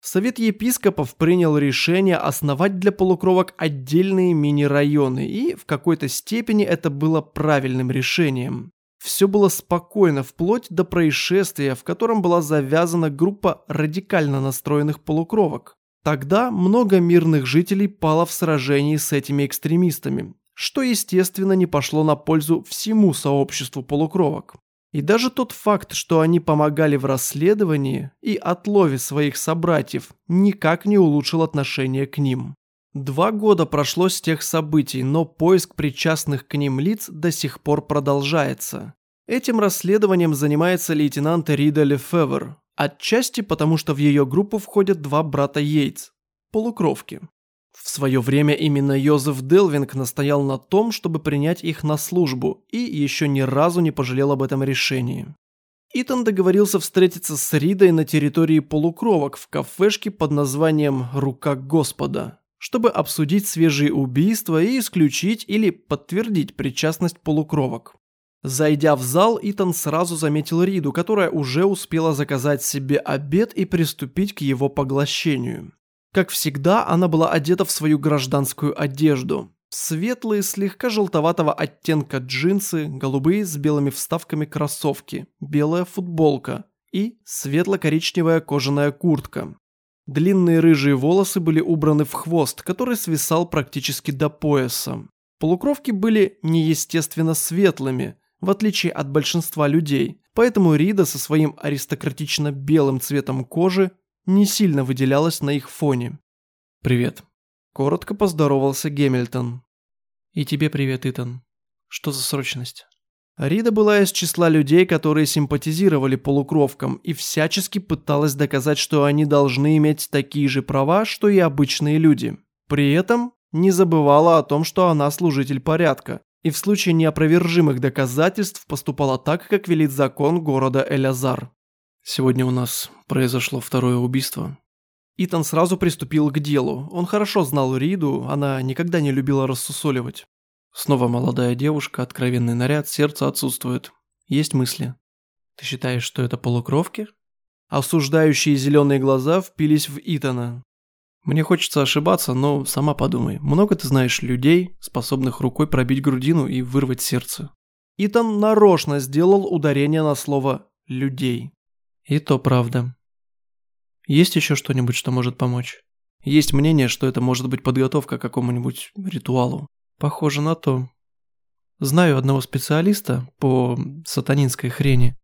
A: Совет епископов принял решение основать для полукровок отдельные мини-районы, и в какой-то степени это было правильным решением. Все было спокойно, вплоть до происшествия, в котором была завязана группа радикально настроенных полукровок. Тогда много мирных жителей пало в сражении с этими экстремистами, что, естественно, не пошло на пользу всему сообществу полукровок. И даже тот факт, что они помогали в расследовании и отлове своих собратьев, никак не улучшил отношение к ним. Два года прошло с тех событий, но поиск причастных к ним лиц до сих пор продолжается. Этим расследованием занимается лейтенант Рида Лефевер, отчасти потому, что в ее группу входят два брата Йейтс – полукровки. В свое время именно Йозеф Делвинг настоял на том, чтобы принять их на службу, и еще ни разу не пожалел об этом решении. Итан договорился встретиться с Ридой на территории полукровок в кафешке под названием «Рука Господа», чтобы обсудить свежие убийства и исключить или подтвердить причастность полукровок. Зайдя в зал, Итан сразу заметил Риду, которая уже успела заказать себе обед и приступить к его поглощению. Как всегда, она была одета в свою гражданскую одежду. Светлые, слегка желтоватого оттенка джинсы, голубые с белыми вставками кроссовки, белая футболка и светло-коричневая кожаная куртка. Длинные рыжие волосы были убраны в хвост, который свисал практически до пояса. Полукровки были неестественно светлыми, в отличие от большинства людей, поэтому Рида со своим аристократично белым цветом кожи не сильно выделялась на их фоне. «Привет», – коротко поздоровался Гемильтон. «И тебе привет, Итан. Что за срочность?» Рида была из числа людей, которые симпатизировали полукровкам и всячески пыталась доказать, что они должны иметь такие же права, что и обычные люди. При этом не забывала о том, что она служитель порядка, и в случае неопровержимых доказательств поступала так, как велит закон города Элязар. Сегодня у нас произошло второе убийство. Итан сразу приступил к делу. Он хорошо знал Риду, она никогда не любила рассусоливать. Снова молодая девушка, откровенный наряд, сердце отсутствует. Есть мысли. Ты считаешь, что это полукровки? Осуждающие зеленые глаза впились в Итана. Мне хочется ошибаться, но сама подумай. Много ты знаешь людей, способных рукой пробить грудину и вырвать сердце? Итан нарочно сделал ударение на слово «людей». И то правда. Есть еще что-нибудь, что может помочь? Есть мнение, что это может быть подготовка к какому-нибудь ритуалу. Похоже на то. Знаю одного специалиста по сатанинской хрени.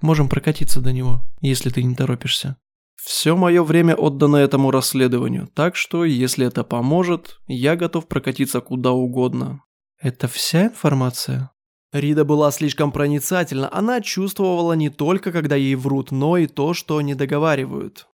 A: Можем прокатиться до него, если ты не торопишься. Все мое время отдано этому расследованию, так что, если это поможет, я готов прокатиться куда угодно. Это вся информация? Рида была слишком проницательна, она чувствовала не только, когда ей врут, но и то, что не договаривают.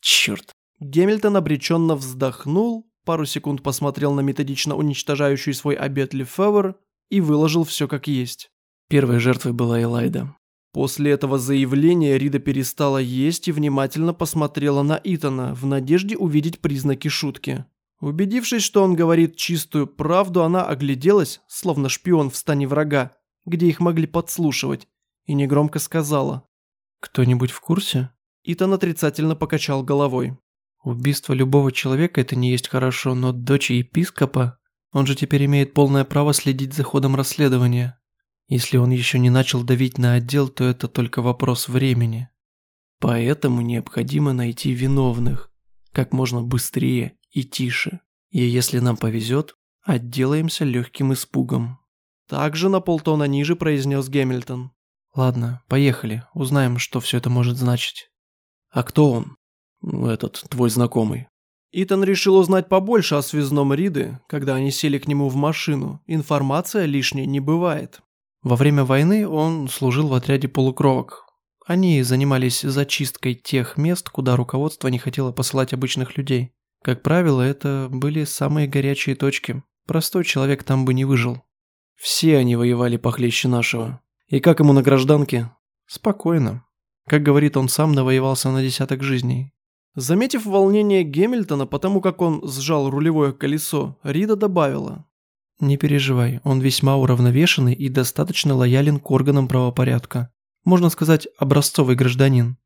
A: Черт. Гемильтон обреченно вздохнул, пару секунд посмотрел на методично уничтожающий свой обед Лефевр и выложил все как есть. Первой жертвой была Элайда. После этого заявления Рида перестала есть и внимательно посмотрела на Итана в надежде увидеть признаки шутки. Убедившись, что он говорит чистую правду, она огляделась, словно шпион в стане врага, где их могли подслушивать, и негромко сказала. «Кто-нибудь в курсе?» Итан отрицательно покачал головой. Убийство любого человека – это не есть хорошо, но дочь епископа, он же теперь имеет полное право следить за ходом расследования. Если он еще не начал давить на отдел, то это только вопрос времени. Поэтому необходимо найти виновных как можно быстрее и тише. И если нам повезет, отделаемся легким испугом. Также на полтона ниже произнес Гэмильтон. Ладно, поехали, узнаем, что все это может значить. А кто он? Этот, твой знакомый. Итан решил узнать побольше о связном Риды, когда они сели к нему в машину. Информация лишней не бывает. Во время войны он служил в отряде полукровок. Они занимались зачисткой тех мест, куда руководство не хотело посылать обычных людей. Как правило, это были самые горячие точки. Простой человек там бы не выжил. Все они воевали похлеще нашего. И как ему на гражданке? Спокойно. Как говорит он сам, навоевался на десяток жизней.
B: Заметив волнение Гемильтона, потому как он сжал рулевое колесо, Рида добавила.
A: «Не переживай, он весьма уравновешенный и достаточно лоялен к органам правопорядка. Можно сказать, образцовый гражданин.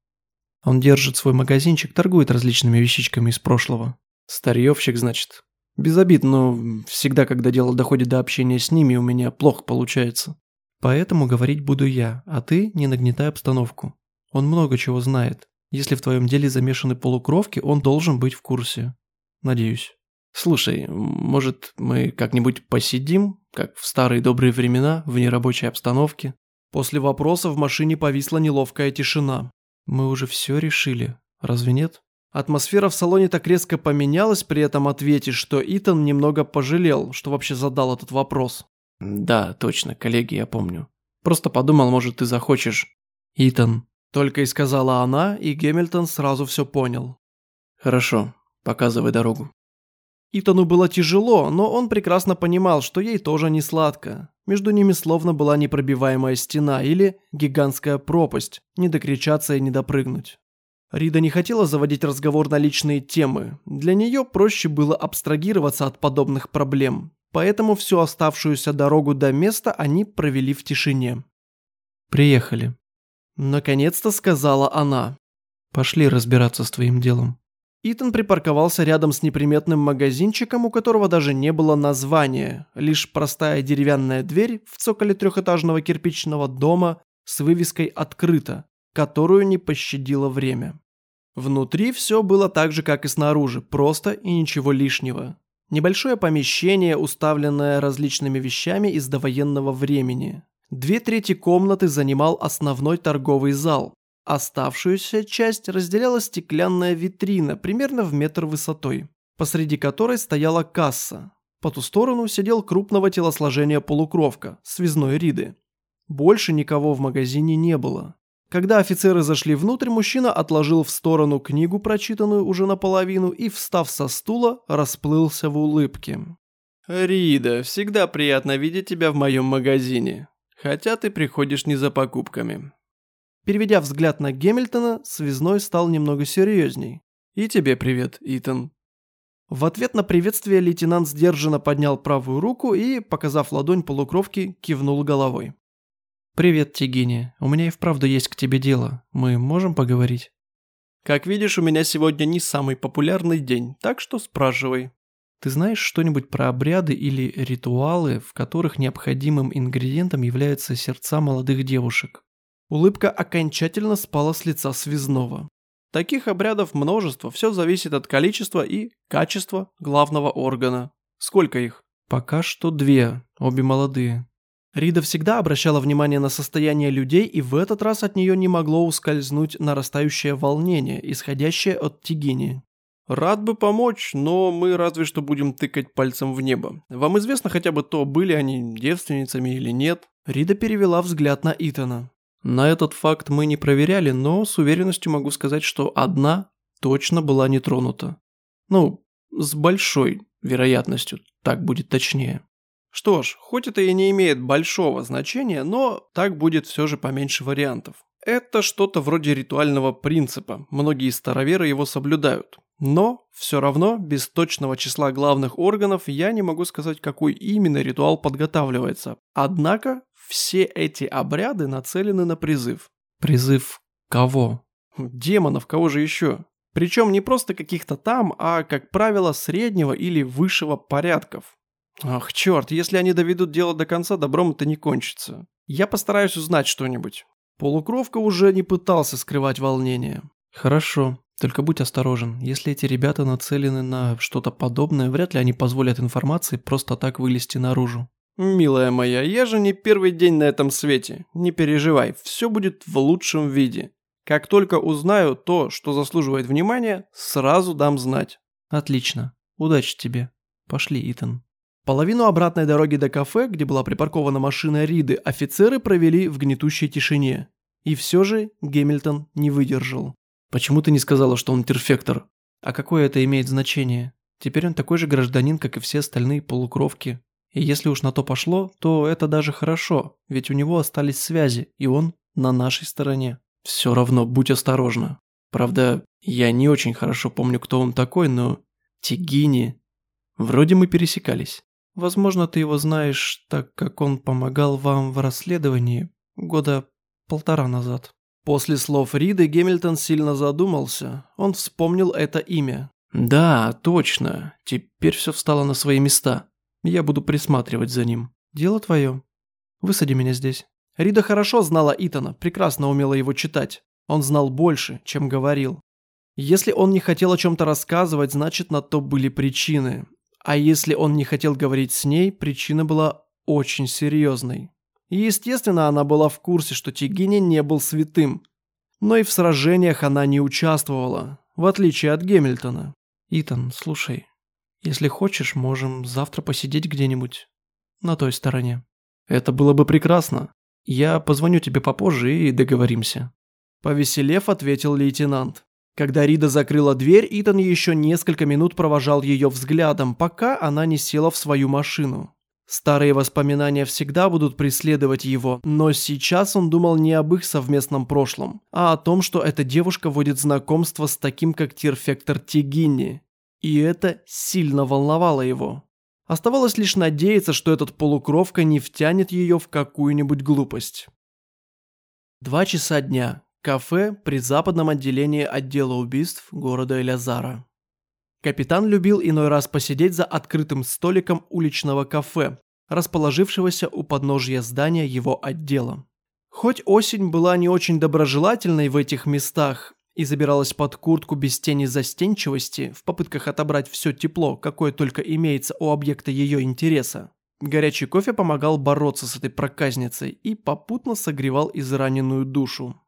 A: Он держит свой магазинчик, торгует различными вещичками из прошлого.
B: Старьевщик, значит. Без обид, но всегда, когда дело доходит до общения с ними, у меня плохо получается.
A: Поэтому говорить буду я, а ты не нагнетай обстановку. Он много чего знает. Если в твоем деле замешаны полукровки, он должен быть в курсе. Надеюсь.
B: Слушай, может, мы как-нибудь посидим, как в старые добрые времена, в нерабочей обстановке? После вопроса в машине повисла неловкая тишина.
A: Мы уже все решили, разве нет?
B: Атмосфера в салоне так резко поменялась при этом ответе, что Итан немного пожалел, что вообще задал этот вопрос.
A: Да, точно, коллеги, я помню. Просто подумал, может, ты захочешь.
B: Итан, только и сказала она, и Гемильтон сразу все понял.
A: «Хорошо, показывай дорогу».
B: Итану было тяжело, но он прекрасно понимал, что ей тоже не сладко. Между ними словно была непробиваемая стена или гигантская пропасть, не докричаться и не допрыгнуть. Рида не хотела заводить разговор на личные темы. Для нее проще было абстрагироваться от подобных проблем. Поэтому всю оставшуюся дорогу до места они провели в тишине.
A: «Приехали»,
B: Наконец-то сказала она.
A: Пошли разбираться с твоим делом.
B: Итан припарковался рядом с неприметным магазинчиком, у которого даже не было названия, лишь простая деревянная дверь в цоколе трехэтажного кирпичного дома с вывеской «Открыто», которую не пощадило время. Внутри все было так же, как и снаружи, просто и ничего лишнего. Небольшое помещение, уставленное различными вещами из довоенного времени. Две трети комнаты занимал основной торговый зал. Оставшуюся часть разделяла стеклянная витрина примерно в метр высотой, посреди которой стояла касса. По ту сторону сидел крупного телосложения полукровка, связной Риды. Больше никого в магазине не было. Когда офицеры зашли внутрь, мужчина отложил в сторону книгу, прочитанную уже наполовину, и, встав со стула, расплылся в улыбке. «Рида, всегда приятно видеть тебя в моем магазине. Хотя ты приходишь не за покупками. Переведя взгляд на Гемильтона, связной стал немного серьезней. «И тебе привет, Итан». В ответ на приветствие лейтенант сдержанно поднял правую руку и, показав ладонь полукровки, кивнул головой.
A: «Привет, Тигини. У меня и вправду есть к тебе дело. Мы можем поговорить?»
B: «Как видишь, у меня сегодня не самый популярный день, так что спрашивай».
A: Ты знаешь что-нибудь про обряды или ритуалы, в которых необходимым ингредиентом являются сердца молодых девушек?
B: Улыбка окончательно спала с лица связного. Таких обрядов множество, все зависит от количества и качества главного органа. Сколько их?
A: Пока что две, обе молодые.
B: Рида всегда обращала внимание на состояние людей, и в этот раз от нее не могло ускользнуть нарастающее волнение, исходящее от Тигини. «Рад бы помочь, но мы разве что будем тыкать пальцем в небо. Вам известно хотя бы то, были они девственницами или нет?» Рида перевела взгляд на Итана.
A: «На этот факт мы не проверяли, но с уверенностью могу сказать, что одна точно была не тронута. Ну, с большой вероятностью, так будет точнее».
B: Что ж, хоть это и не имеет большого значения, но так будет все же поменьше вариантов. Это что-то вроде ритуального принципа, многие староверы его соблюдают. Но, все равно, без точного числа главных органов я не могу сказать, какой именно ритуал подготавливается. Однако, все эти обряды нацелены на призыв.
A: Призыв кого?
B: Демонов, кого же еще? Причем не просто каких-то там, а, как правило, среднего или высшего порядков. Ах, черт, если они доведут дело до конца, добром это не кончится. Я постараюсь узнать что-нибудь. Полукровка уже не пытался скрывать волнение.
A: Хорошо, только будь осторожен, если эти ребята нацелены на что-то подобное, вряд ли они позволят информации просто так вылезти наружу.
B: «Милая моя, я же не первый день на этом свете. Не переживай, все будет в лучшем виде. Как только узнаю то, что заслуживает внимания, сразу дам знать».
A: «Отлично. Удачи тебе. Пошли, Итан».
B: Половину обратной дороги до кафе, где была припаркована машина Риды, офицеры провели в гнетущей тишине.
A: И все же Гемильтон не выдержал. «Почему ты не сказала, что он терфектор?» «А какое это имеет значение? Теперь он такой же гражданин, как и все остальные полукровки. И если уж на то пошло, то это даже хорошо, ведь у него остались связи, и он на нашей стороне. Все равно будь осторожна. Правда, я не очень хорошо помню, кто он такой, но... Тигини... Вроде мы пересекались. Возможно, ты его знаешь, так как он помогал вам в расследовании года полтора назад». После слов Риды Гемильтон сильно задумался. Он вспомнил это имя. «Да, точно. Теперь все встало на свои места. Я буду присматривать за ним. Дело твое. Высади меня здесь». Рида хорошо знала Итана, прекрасно умела его читать. Он знал больше, чем говорил. Если он не хотел о чем-то рассказывать, значит на то были причины. А если он не хотел говорить с ней, причина была очень серьезной. Естественно, она была в курсе, что Тигини не был святым. Но и в сражениях она не участвовала, в отличие от Гемильтона. «Итан, слушай, если хочешь, можем завтра посидеть где-нибудь на той стороне». «Это было бы прекрасно. Я позвоню тебе попозже и договоримся». Повеселев, ответил лейтенант. Когда Рида закрыла дверь, Итан еще несколько минут провожал ее взглядом, пока она не села в свою машину. Старые воспоминания всегда будут преследовать его, но сейчас он думал не об их совместном прошлом, а о том, что эта девушка вводит знакомство с таким, как Тирфектор Тигинни. И это сильно волновало его. Оставалось лишь надеяться, что этот полукровка не втянет ее в какую-нибудь глупость. Два часа дня. Кафе при западном отделении отдела убийств города Элязара. Капитан любил иной раз посидеть за открытым столиком уличного кафе, расположившегося у подножья здания его отдела. Хоть осень была не очень доброжелательной в этих местах и забиралась под куртку без тени застенчивости в попытках отобрать все тепло, какое только имеется у объекта ее интереса, горячий кофе помогал бороться с этой проказницей и попутно согревал израненную душу.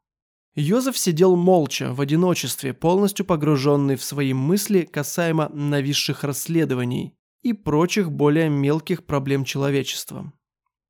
A: Йозеф сидел молча, в одиночестве, полностью погруженный в свои мысли касаемо нависших расследований и прочих более мелких проблем человечества.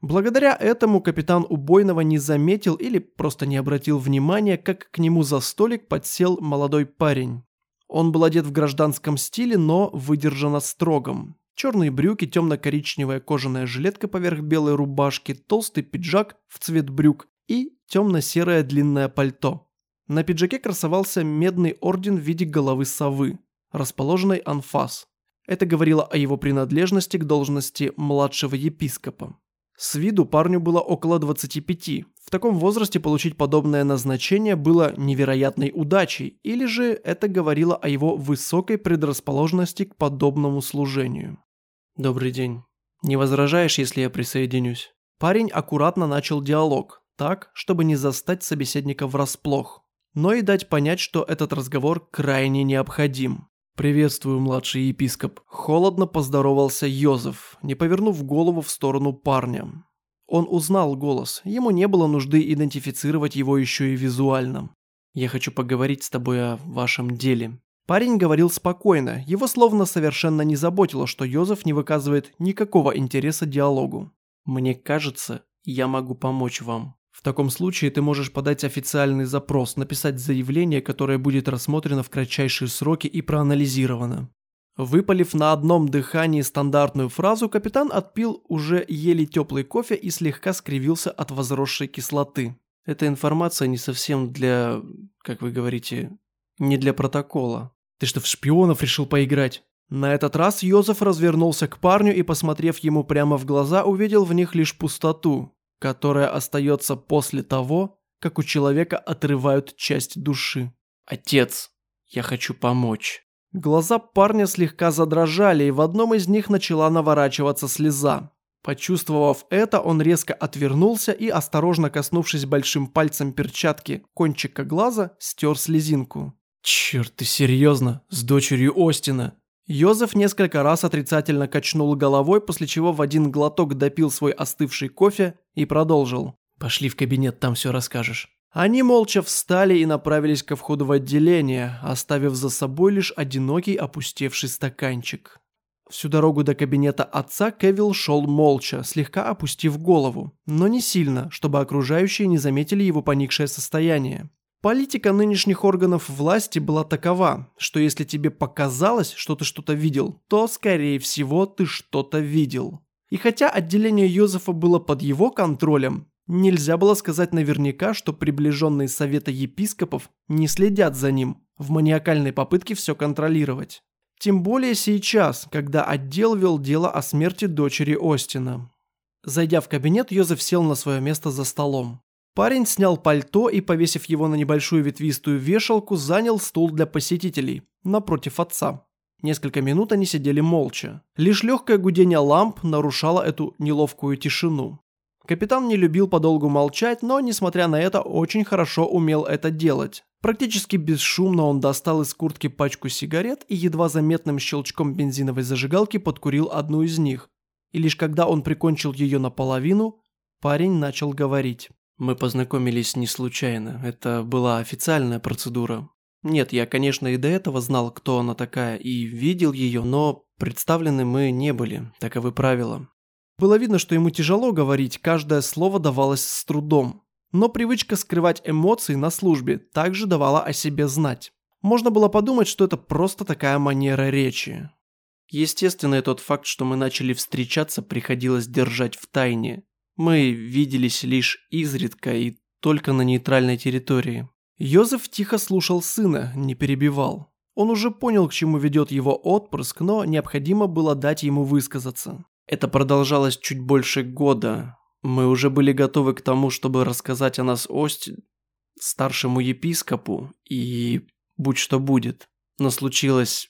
A: Благодаря этому капитан Убойного не заметил или просто не обратил внимания, как к нему за столик подсел молодой парень. Он был одет в гражданском стиле, но выдержанно строгом. Черные брюки, темно-коричневая кожаная жилетка поверх белой рубашки, толстый пиджак в цвет брюк и темно-серое длинное пальто. На пиджаке красовался медный орден в виде головы совы, расположенной анфас. Это говорило о его принадлежности к должности младшего епископа. С виду парню было около 25. В таком возрасте получить подобное назначение было невероятной удачей, или же это говорило о его высокой предрасположенности к подобному служению. «Добрый день. Не возражаешь, если я присоединюсь?» Парень аккуратно начал диалог, так, чтобы не застать собеседника врасплох, но и дать понять, что этот разговор крайне необходим. «Приветствую, младший епископ», – холодно поздоровался Йозеф, не повернув голову в сторону парня. Он узнал голос, ему не было нужды идентифицировать его еще и визуально. «Я хочу поговорить с тобой о вашем деле». Парень говорил спокойно, его словно совершенно не заботило, что Йозеф не выказывает никакого интереса диалогу. «Мне кажется, я могу помочь вам». В таком случае ты можешь подать официальный запрос, написать заявление, которое будет рассмотрено в кратчайшие сроки и проанализировано. Выпалив на одном дыхании стандартную фразу, капитан отпил уже еле теплый кофе и слегка скривился от возросшей кислоты. Эта информация не совсем для, как вы говорите, не для протокола. Ты что, в шпионов решил поиграть? На этот раз Йозеф развернулся к парню и, посмотрев ему прямо в глаза, увидел в них лишь пустоту которая остается после того, как у человека отрывают часть души. «Отец, я хочу помочь». Глаза парня слегка задрожали, и в одном из них начала наворачиваться слеза. Почувствовав это, он резко отвернулся и, осторожно коснувшись большим пальцем перчатки кончика глаза, стер слезинку. «Черт, ты серьезно? С дочерью Остина? Йозеф несколько раз отрицательно качнул головой, после чего в один глоток допил свой остывший кофе и продолжил. «Пошли в кабинет, там все расскажешь». Они молча встали и направились ко входу в отделение, оставив за собой лишь одинокий опустевший стаканчик. Всю дорогу до кабинета отца Кевилл шел молча, слегка опустив голову, но не сильно, чтобы окружающие не заметили его поникшее состояние. Политика нынешних органов власти была такова, что если тебе показалось, что ты что-то видел, то, скорее всего, ты что-то видел. И хотя отделение Йозефа было под его контролем, нельзя было сказать наверняка, что приближенные совета епископов не следят за ним в маниакальной попытке все контролировать. Тем более сейчас, когда отдел вел дело о смерти дочери Остина. Зайдя в кабинет, Йозеф сел на свое место за столом. Парень снял пальто и, повесив его на небольшую ветвистую вешалку, занял стул для посетителей, напротив отца. Несколько минут они сидели молча. Лишь легкое гудение ламп нарушало эту неловкую тишину. Капитан не любил подолгу молчать, но, несмотря на это, очень хорошо умел это делать. Практически бесшумно он достал из куртки пачку сигарет и едва заметным щелчком бензиновой зажигалки подкурил одну из них. И лишь когда он прикончил ее наполовину, парень начал говорить.
B: Мы познакомились не случайно, это была официальная процедура. Нет, я, конечно, и до этого знал, кто она такая, и видел ее, но представлены мы не были, таковы правила.
A: Было видно, что ему тяжело говорить, каждое слово давалось с трудом. Но привычка скрывать эмоции на службе также давала о себе знать. Можно было подумать, что это просто такая манера речи.
B: Естественно, тот факт, что мы начали встречаться, приходилось держать в тайне. Мы виделись лишь изредка и только на нейтральной территории.
A: Йозеф тихо слушал сына, не перебивал. Он уже понял, к чему ведет его отпрыск, но необходимо было дать ему высказаться.
B: Это продолжалось чуть больше года. Мы уже были готовы к тому, чтобы рассказать о нас Ость старшему епископу, и будь что будет. Но случилось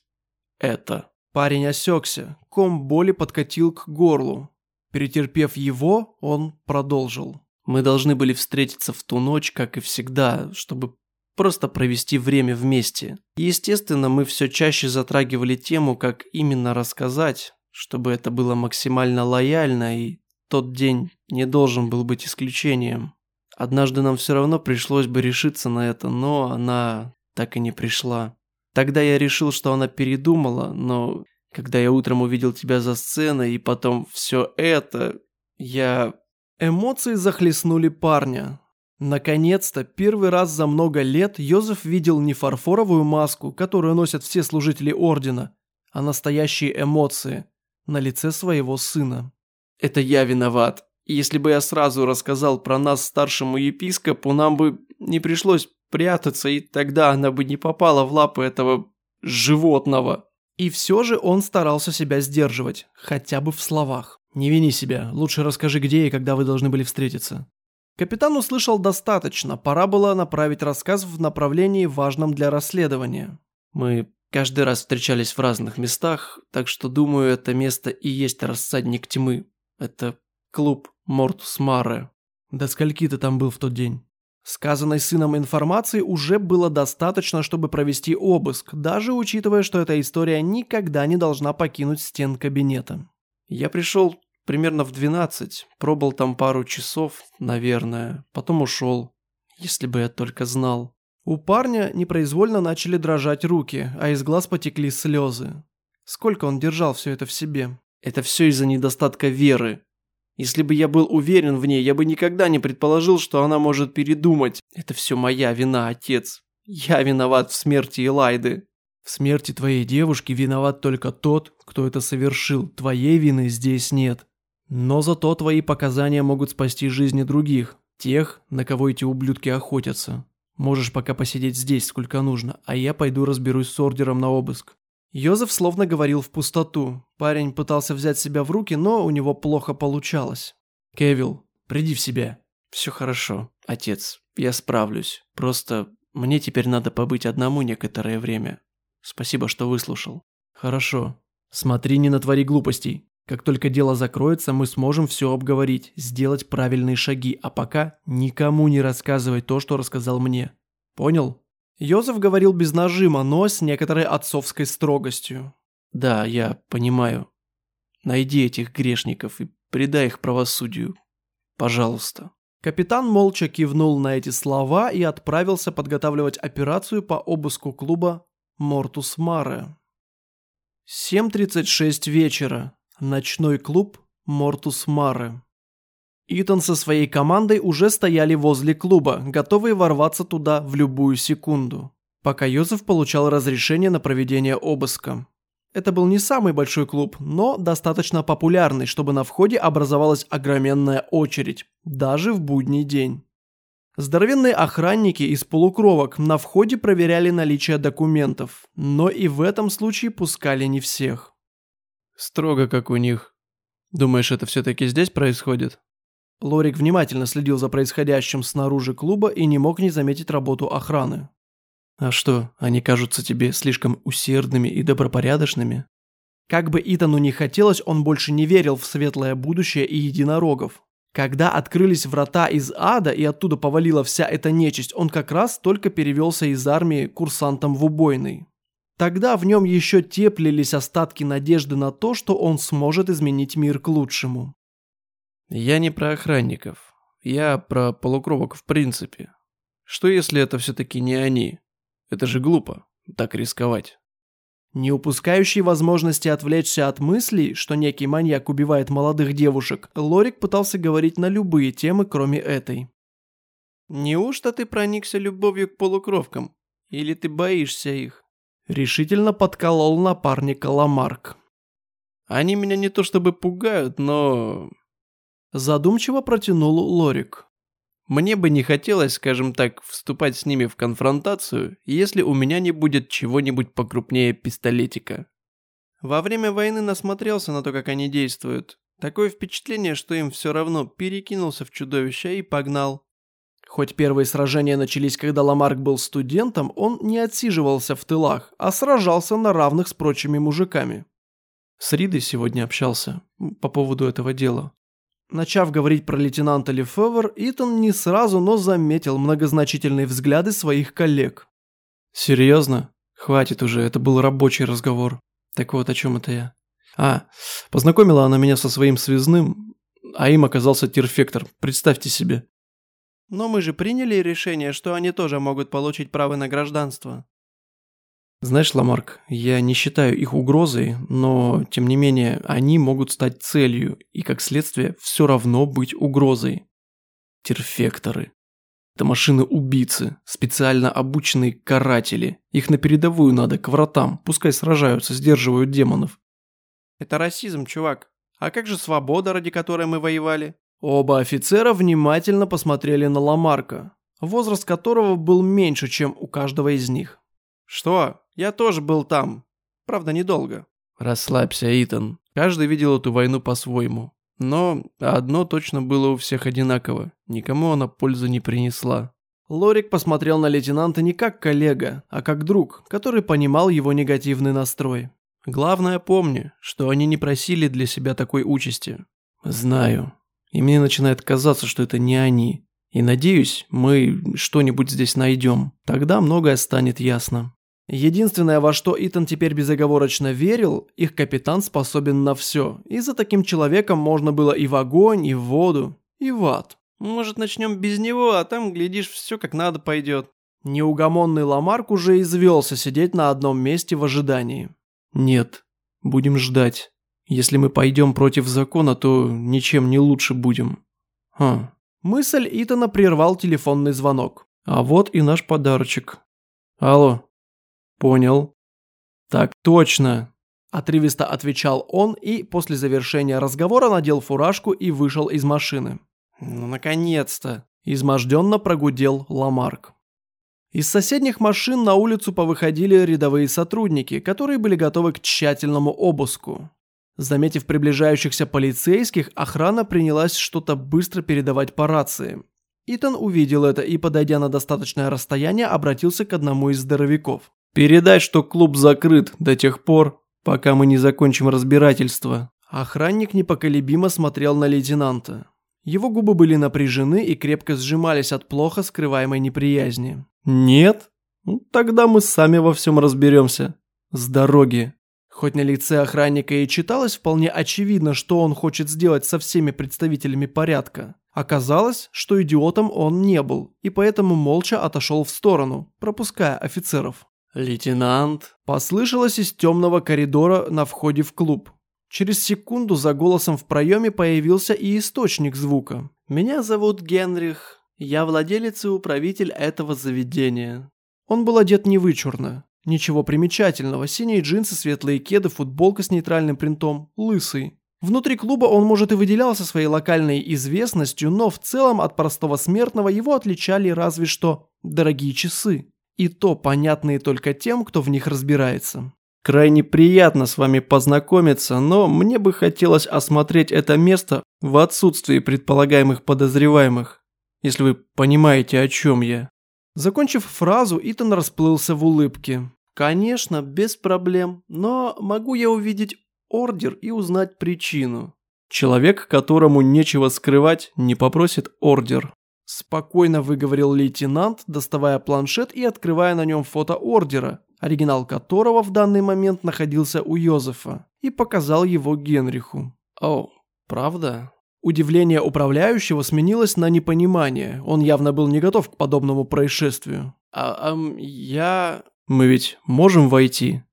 B: это.
A: Парень осекся, ком боли подкатил к горлу. Перетерпев его, он продолжил.
B: Мы должны были встретиться в ту ночь, как и всегда, чтобы просто провести время вместе. Естественно, мы все чаще затрагивали тему, как именно рассказать, чтобы это было максимально лояльно, и тот день не должен был быть исключением. Однажды нам все равно пришлось бы решиться на это, но она так и не пришла. Тогда я решил, что она передумала, но когда я утром увидел тебя за сценой и потом все это, я...
A: Эмоции захлестнули парня. Наконец-то, первый раз за много лет Йозеф видел не фарфоровую маску, которую носят все служители Ордена, а настоящие эмоции на лице своего сына.
B: «Это я виноват. Если бы я сразу рассказал про нас старшему епископу, нам бы не пришлось прятаться, и тогда она бы не попала в лапы этого животного».
A: И все же он старался себя сдерживать, хотя бы в словах. «Не вини себя, лучше расскажи, где и когда вы должны были встретиться». Капитан услышал достаточно, пора было направить рассказ в направлении, важном для расследования.
B: «Мы каждый раз встречались в разных местах, так что, думаю, это место и есть рассадник тьмы. Это клуб Мортус Маре».
A: «До скольки ты там был в тот день?» Сказанной сыном информации уже было достаточно, чтобы провести обыск, даже учитывая, что эта история никогда не должна покинуть стен кабинета.
B: Я пришел примерно в 12, пробыл там пару часов, наверное, потом ушел. Если бы я только знал.
A: У парня непроизвольно начали дрожать руки, а из глаз потекли слезы. Сколько он держал все это в себе?
B: Это все из-за недостатка веры. Если бы я был уверен в ней, я бы никогда не предположил, что она может передумать. Это все моя вина, отец. Я виноват в смерти Элайды.
A: В смерти твоей девушки виноват только тот, кто это совершил. Твоей вины здесь нет. Но зато твои показания могут спасти жизни других, тех, на кого эти ублюдки охотятся. Можешь пока посидеть здесь сколько нужно, а я пойду разберусь с ордером на обыск. Йозеф словно говорил в пустоту. Парень пытался взять себя в руки, но у него плохо получалось. «Кевилл, приди в себя».
B: «Все хорошо, отец, я справлюсь. Просто мне теперь надо побыть одному некоторое время. Спасибо, что выслушал».
A: «Хорошо. Смотри, не натвори глупостей. Как только дело закроется, мы сможем все обговорить, сделать правильные шаги, а пока никому не рассказывай то, что рассказал мне. Понял?» Йозеф говорил без нажима, но с некоторой отцовской строгостью.
B: «Да, я понимаю. Найди этих грешников и предай их правосудию. Пожалуйста».
A: Капитан молча кивнул на эти слова и отправился подготавливать операцию по обыску клуба «Мортус Маре». 7.36 вечера. Ночной клуб Мортус Маре. Итан со своей командой уже стояли возле клуба, готовые ворваться туда в любую секунду, пока Йозеф получал разрешение на проведение обыска. Это был не самый большой клуб, но достаточно популярный, чтобы на входе образовалась огроменная очередь, даже в будний день. Здоровенные охранники из полукровок на входе проверяли наличие документов, но и в этом случае пускали не всех.
B: Строго как у них. Думаешь, это все-таки здесь происходит?
A: Лорик внимательно следил за происходящим снаружи клуба и не мог не заметить работу охраны.
B: А что, они кажутся тебе слишком усердными и добропорядочными?
A: Как бы Итану не хотелось, он больше не верил в светлое будущее и единорогов. Когда открылись врата из ада и оттуда повалила вся эта нечисть, он как раз только перевелся из армии курсантом в убойный. Тогда в нем еще теплились остатки надежды на то, что он сможет изменить мир к лучшему.
B: Я не про охранников. Я про полукровок в принципе. Что если это все-таки не они? Это же глупо, так рисковать.
A: Не упускающий возможности отвлечься от мыслей, что некий маньяк убивает молодых девушек, Лорик пытался говорить на любые темы, кроме этой.
B: «Неужто ты проникся любовью к полукровкам? Или ты боишься их?»
A: Решительно подколол напарника Ламарк.
B: «Они меня не то чтобы пугают, но...»
A: Задумчиво протянул Лорик.
B: Мне бы не хотелось, скажем так, вступать с ними в конфронтацию, если у меня не будет чего-нибудь покрупнее пистолетика. Во время войны насмотрелся на то, как они действуют. Такое впечатление, что им все равно перекинулся в чудовище и погнал.
A: Хоть первые сражения начались, когда Ламарк был студентом, он не отсиживался в тылах, а сражался на равных с прочими мужиками.
B: С Ридой сегодня общался по поводу этого дела.
A: Начав говорить про лейтенанта Лефевр, Итан не сразу, но заметил многозначительные взгляды своих коллег.
B: «Серьезно? Хватит уже, это был рабочий разговор. Так вот, о чем это я? А, познакомила она меня со своим связным, а им оказался терфектор, представьте себе».
A: «Но мы же приняли решение, что они тоже могут получить право на гражданство».
B: Знаешь, Ламарк, я не считаю их угрозой, но, тем не менее, они могут стать целью и, как следствие, все равно быть угрозой. Терфекторы. Это машины-убийцы, специально обученные каратели. Их на передовую надо, к вратам, пускай сражаются, сдерживают демонов.
A: Это расизм, чувак. А как же свобода, ради которой мы воевали? Оба офицера внимательно посмотрели на Ламарка, возраст которого был меньше, чем у каждого из них. Что? Я тоже был там. Правда, недолго.
B: Расслабься, Итан. Каждый видел эту войну по-своему. Но одно точно было у всех одинаково. Никому она пользы не принесла.
A: Лорик посмотрел на лейтенанта не как коллега, а как друг, который понимал его негативный настрой.
B: Главное помни, что они не просили для себя такой участи. Знаю. И мне начинает казаться, что это не они. И надеюсь, мы что-нибудь здесь найдем. Тогда многое станет ясно.
A: Единственное, во что Итан теперь безоговорочно верил, их капитан способен на все, и за таким человеком можно было и в огонь, и в воду, и в ад.
B: Может, начнем без него, а там, глядишь, все как надо пойдет.
A: Неугомонный Ламарк уже извелся сидеть на одном месте в ожидании.
B: Нет, будем ждать. Если мы пойдем против закона, то ничем не лучше будем.
A: Хм. Мысль Итана прервал телефонный звонок.
B: А вот и наш подарочек. Алло. «Понял». «Так точно», – отрывисто отвечал он и после завершения разговора надел фуражку и вышел из машины.
A: «Ну, наконец-то!» – изможденно прогудел Ламарк. Из соседних машин на улицу повыходили рядовые сотрудники, которые были готовы к тщательному обыску. Заметив приближающихся полицейских, охрана принялась что-то быстро передавать по рации. Итан увидел это и, подойдя на достаточное расстояние, обратился к одному из здоровяков.
B: Передай, что клуб закрыт до тех пор, пока мы не закончим разбирательство».
A: Охранник непоколебимо смотрел на лейтенанта. Его губы были напряжены и крепко сжимались от плохо скрываемой неприязни.
B: «Нет? Ну, тогда мы сами во всем разберемся. С дороги».
A: Хоть на лице охранника и читалось вполне очевидно, что он хочет сделать со всеми представителями порядка, оказалось, что идиотом он не был, и поэтому молча отошел в сторону, пропуская офицеров. «Лейтенант!» Послышалось из темного коридора на входе в клуб. Через секунду за голосом в проеме появился и источник звука. «Меня зовут Генрих. Я владелец и управитель этого заведения». Он был одет невычурно. Ничего примечательного. Синие джинсы, светлые кеды, футболка с нейтральным принтом, лысый. Внутри клуба он, может, и выделялся своей локальной известностью, но в целом от простого смертного его отличали разве что дорогие часы. И то понятные только тем, кто в них разбирается. Крайне приятно с вами познакомиться, но мне бы хотелось осмотреть это место в отсутствии предполагаемых подозреваемых, если вы понимаете, о чем я. Закончив фразу, Итан расплылся в улыбке. «Конечно, без проблем, но могу я увидеть ордер и узнать причину?» «Человек, которому нечего скрывать, не попросит ордер», Спокойно выговорил лейтенант, доставая планшет и открывая на нем фото ордера, оригинал которого в данный момент находился у Йозефа, и показал его Генриху. «О, правда?» Удивление управляющего сменилось на непонимание. Он явно был не готов к подобному происшествию. «А, а я...» «Мы ведь можем войти?»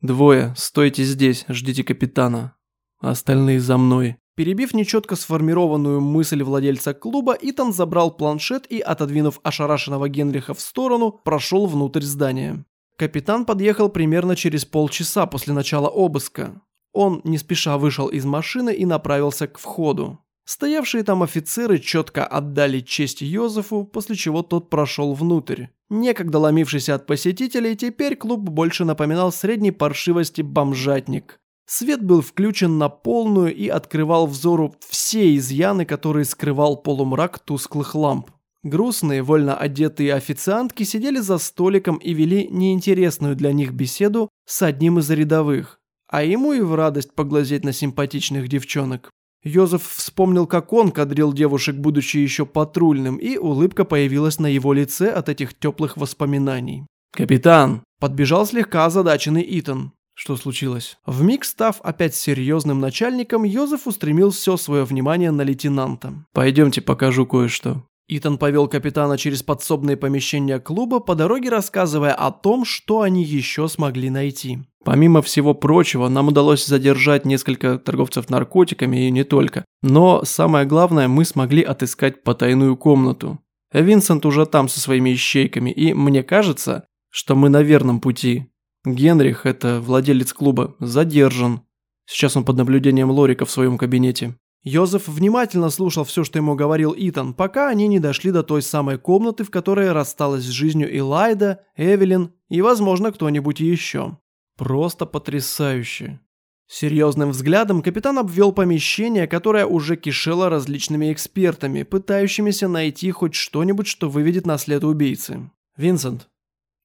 A: «Двое, стойте здесь, ждите капитана. Остальные за мной». Перебив нечетко сформированную мысль владельца клуба, Итан забрал планшет и, отодвинув ошарашенного Генриха в сторону, прошел внутрь здания. Капитан подъехал примерно через полчаса после начала обыска. Он не спеша вышел из машины и направился к входу. Стоявшие там офицеры четко отдали честь Йозефу, после чего тот прошел внутрь. Некогда ломившийся от посетителей, теперь клуб больше напоминал средней паршивости бомжатник. Свет был включен на полную и открывал взору все изъяны, которые скрывал полумрак тусклых ламп. Грустные, вольно одетые официантки сидели за столиком и вели неинтересную для них беседу с одним из рядовых, а ему и в радость поглазеть на симпатичных девчонок. Йозеф вспомнил, как он кадрил девушек, будучи еще патрульным, и улыбка появилась на его лице от этих теплых воспоминаний. «Капитан!» – подбежал слегка озадаченный Итан. Что случилось? Вмиг став опять серьезным начальником, Йозеф устремил все свое внимание на лейтенанта. «Пойдемте покажу кое-что». Итан повел капитана через подсобные помещения клуба, по дороге рассказывая о том, что они еще смогли найти. Помимо всего прочего, нам удалось задержать несколько торговцев наркотиками и не только. Но самое главное, мы смогли отыскать потайную комнату. Винсент уже там со своими ищейками, и мне кажется, что мы на верном пути. Генрих, это владелец клуба, задержан. Сейчас он под наблюдением Лорика в своем кабинете. Йозеф внимательно слушал все, что ему говорил Итан, пока они не дошли до той самой комнаты, в которой рассталась с жизнью Элайда, Эвелин и, возможно, кто-нибудь еще. Просто потрясающе. Серьезным взглядом капитан обвел помещение, которое уже кишело различными экспертами, пытающимися найти хоть что-нибудь, что выведет на след убийцы. «Винсент,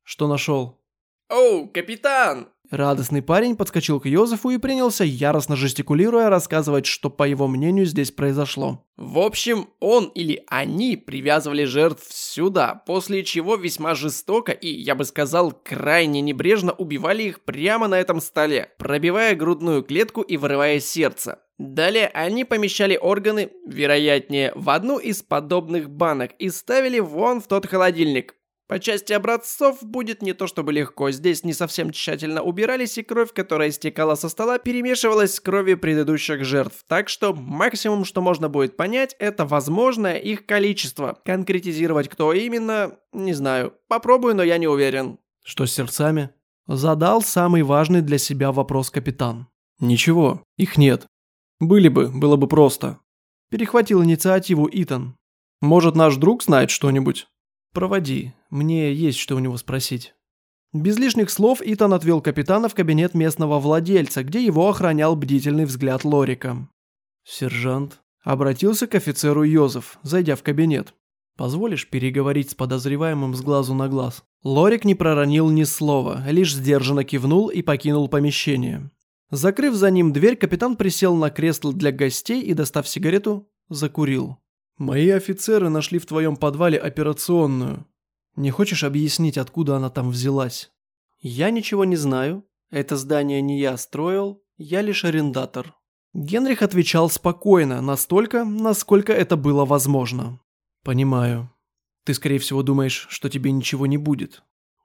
A: что нашел?»
B: «Оу, капитан!»
A: Радостный парень подскочил к Йозефу и принялся, яростно жестикулируя, рассказывать, что, по его мнению, здесь произошло.
B: В общем, он или они привязывали жертв сюда, после чего весьма жестоко и, я бы сказал, крайне небрежно убивали их прямо на этом столе, пробивая грудную клетку и вырывая сердце. Далее они помещали органы, вероятнее, в одну из подобных банок и ставили вон в тот холодильник. По части образцов будет не то чтобы легко, здесь не совсем тщательно убирались и кровь, которая стекала со стола, перемешивалась с кровью предыдущих жертв, так что максимум, что можно будет понять, это возможное их количество. Конкретизировать кто именно, не знаю, попробую, но я не уверен.
A: Что с сердцами? Задал самый важный для себя вопрос капитан. Ничего, их нет. Были бы, было бы просто. Перехватил инициативу Итан. Может, наш друг знает что-нибудь? Проводи, мне есть что у него спросить». Без лишних слов Итан отвел капитана в кабинет местного владельца, где его охранял бдительный взгляд Лорика. «Сержант», — обратился к офицеру Йозеф, зайдя в кабинет. «Позволишь переговорить с подозреваемым с глазу на глаз?» Лорик не проронил ни слова, лишь сдержанно кивнул и покинул помещение. Закрыв за ним дверь, капитан присел на кресло для гостей и, достав сигарету, закурил. «Мои офицеры нашли в твоем подвале операционную. Не хочешь объяснить, откуда она там взялась? Я ничего не знаю. Это здание не я строил, я лишь арендатор. Генрих отвечал спокойно, настолько, насколько это было возможно. Понимаю. Ты, скорее всего, думаешь, что тебе ничего не будет.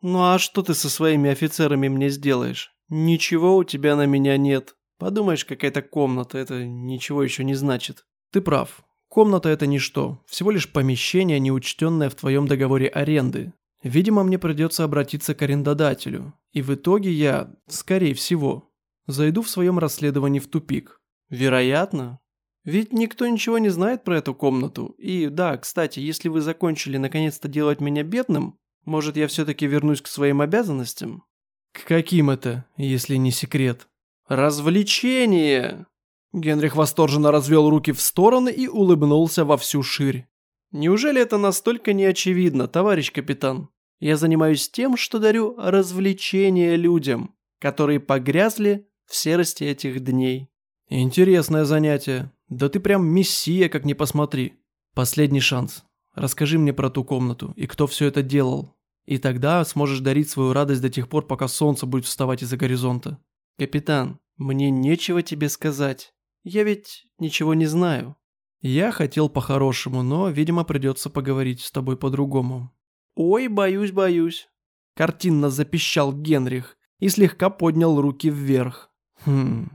B: «Ну а что ты со своими офицерами мне сделаешь? Ничего у тебя на меня нет. Подумаешь, какая-то комната, это ничего еще не значит».
A: «Ты прав. Комната – это ничто, всего лишь помещение, не учтенное в твоем договоре аренды. Видимо, мне придется обратиться к арендодателю. И в итоге я, скорее всего, зайду в своем расследовании в тупик.
B: Вероятно. Ведь никто ничего не знает про эту комнату. И да, кстати, если вы закончили наконец-то делать меня бедным, может, я все-таки вернусь к своим обязанностям?
A: К каким это, если не секрет?
B: Развлечение!
A: Генрих восторженно развел руки в стороны и улыбнулся во всю ширь.
B: Неужели это настолько неочевидно, товарищ капитан? Я занимаюсь тем, что дарю развлечения людям, которые погрязли в серости этих дней.
A: Интересное занятие. Да ты прям мессия, как ни посмотри. Последний шанс. Расскажи мне про ту комнату и кто все это делал. И тогда сможешь дарить свою радость до тех пор, пока солнце будет вставать из-за горизонта.
B: Капитан, мне нечего тебе сказать. Я ведь ничего не знаю.
A: Я хотел по-хорошему, но, видимо, придется поговорить с тобой по-другому.
B: Ой, боюсь, боюсь.
A: Картинно запищал Генрих и слегка поднял руки вверх. Хм,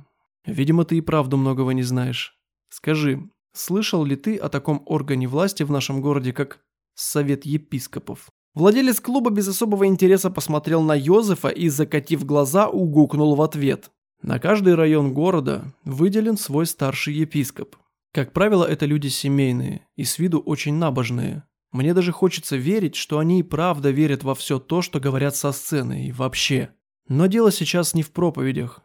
A: видимо, ты и правду многого не знаешь. Скажи, Слышал ли ты о таком органе власти в нашем городе, как Совет епископов? Владелец клуба без особого интереса посмотрел на Йозефа и, закатив глаза, угукнул в ответ. На каждый район города выделен свой старший епископ. Как правило, это люди семейные и с виду очень набожные. Мне даже хочется верить, что они и правда верят во все то, что говорят со сцены и вообще. Но дело сейчас не в проповедях.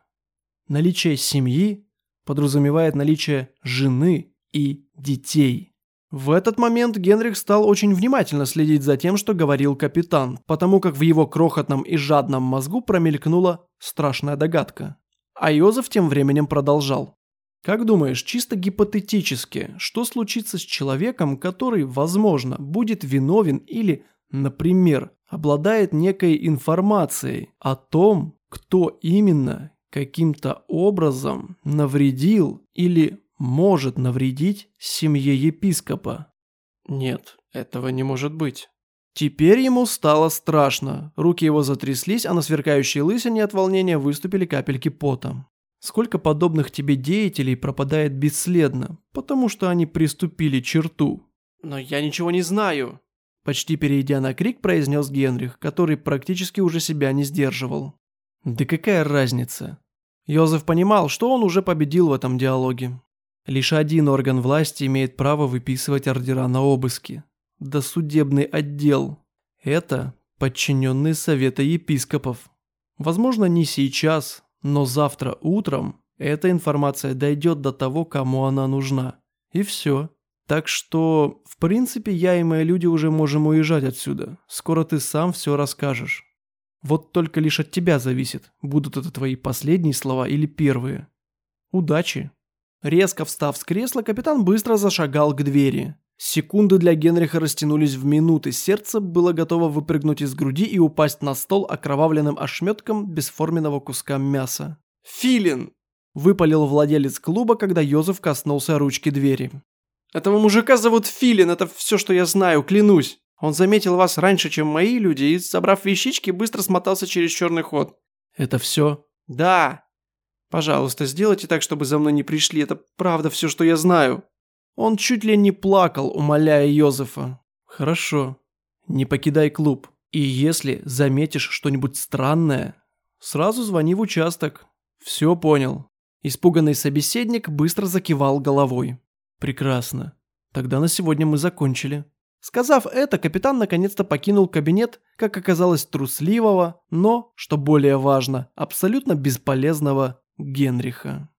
A: Наличие семьи подразумевает наличие жены и детей. В этот момент Генрих стал очень внимательно следить за тем, что говорил капитан, потому как в его крохотном и жадном мозгу промелькнула страшная догадка. А Йозеф тем временем продолжал. Как думаешь, чисто гипотетически, что случится с человеком, который, возможно, будет виновен или, например, обладает некой информацией о том, кто именно каким-то образом навредил или может навредить семье епископа.
B: Нет, этого не может быть.
A: Теперь ему стало страшно. Руки его затряслись, а на сверкающей лысине от волнения выступили капельки пота. Сколько подобных тебе деятелей пропадает бесследно, потому что они приступили черту.
B: Но я ничего не знаю.
A: Почти перейдя на крик, произнес Генрих, который практически уже себя не сдерживал. Да какая разница? Йозеф понимал, что он уже победил в этом диалоге. Лишь один орган власти имеет право выписывать ордера на обыски. Досудебный отдел. Это подчиненные Совета епископов. Возможно, не сейчас, но завтра утром эта информация дойдет до того, кому она нужна. И все. Так что, в принципе, я и мои люди уже можем уезжать отсюда. Скоро ты сам все расскажешь. Вот только лишь от тебя зависит, будут это твои последние слова или первые. Удачи! Резко встав с кресла, капитан быстро зашагал к двери. Секунды для Генриха растянулись в минуты, сердце было готово выпрыгнуть из груди и упасть на стол окровавленным ошметком бесформенного куска мяса.
B: «Филин!»
A: – выпалил владелец клуба, когда Йозеф коснулся ручки двери.
B: «Этого мужика зовут Филин, это все, что я знаю, клянусь. Он заметил вас раньше, чем мои люди, и, собрав вещички, быстро смотался через черный ход».
A: «Это все?»
B: «Да. Пожалуйста, сделайте так, чтобы за мной не пришли. Это правда все, что я знаю».
A: Он чуть ли не плакал, умоляя Йозефа. «Хорошо. Не покидай клуб. И если заметишь что-нибудь странное, сразу звони в участок. Все понял». Испуганный собеседник быстро закивал головой. «Прекрасно. Тогда на сегодня мы закончили». Сказав это, капитан наконец-то покинул кабинет, как оказалось, трусливого, но, что более важно, абсолютно бесполезного Генриха.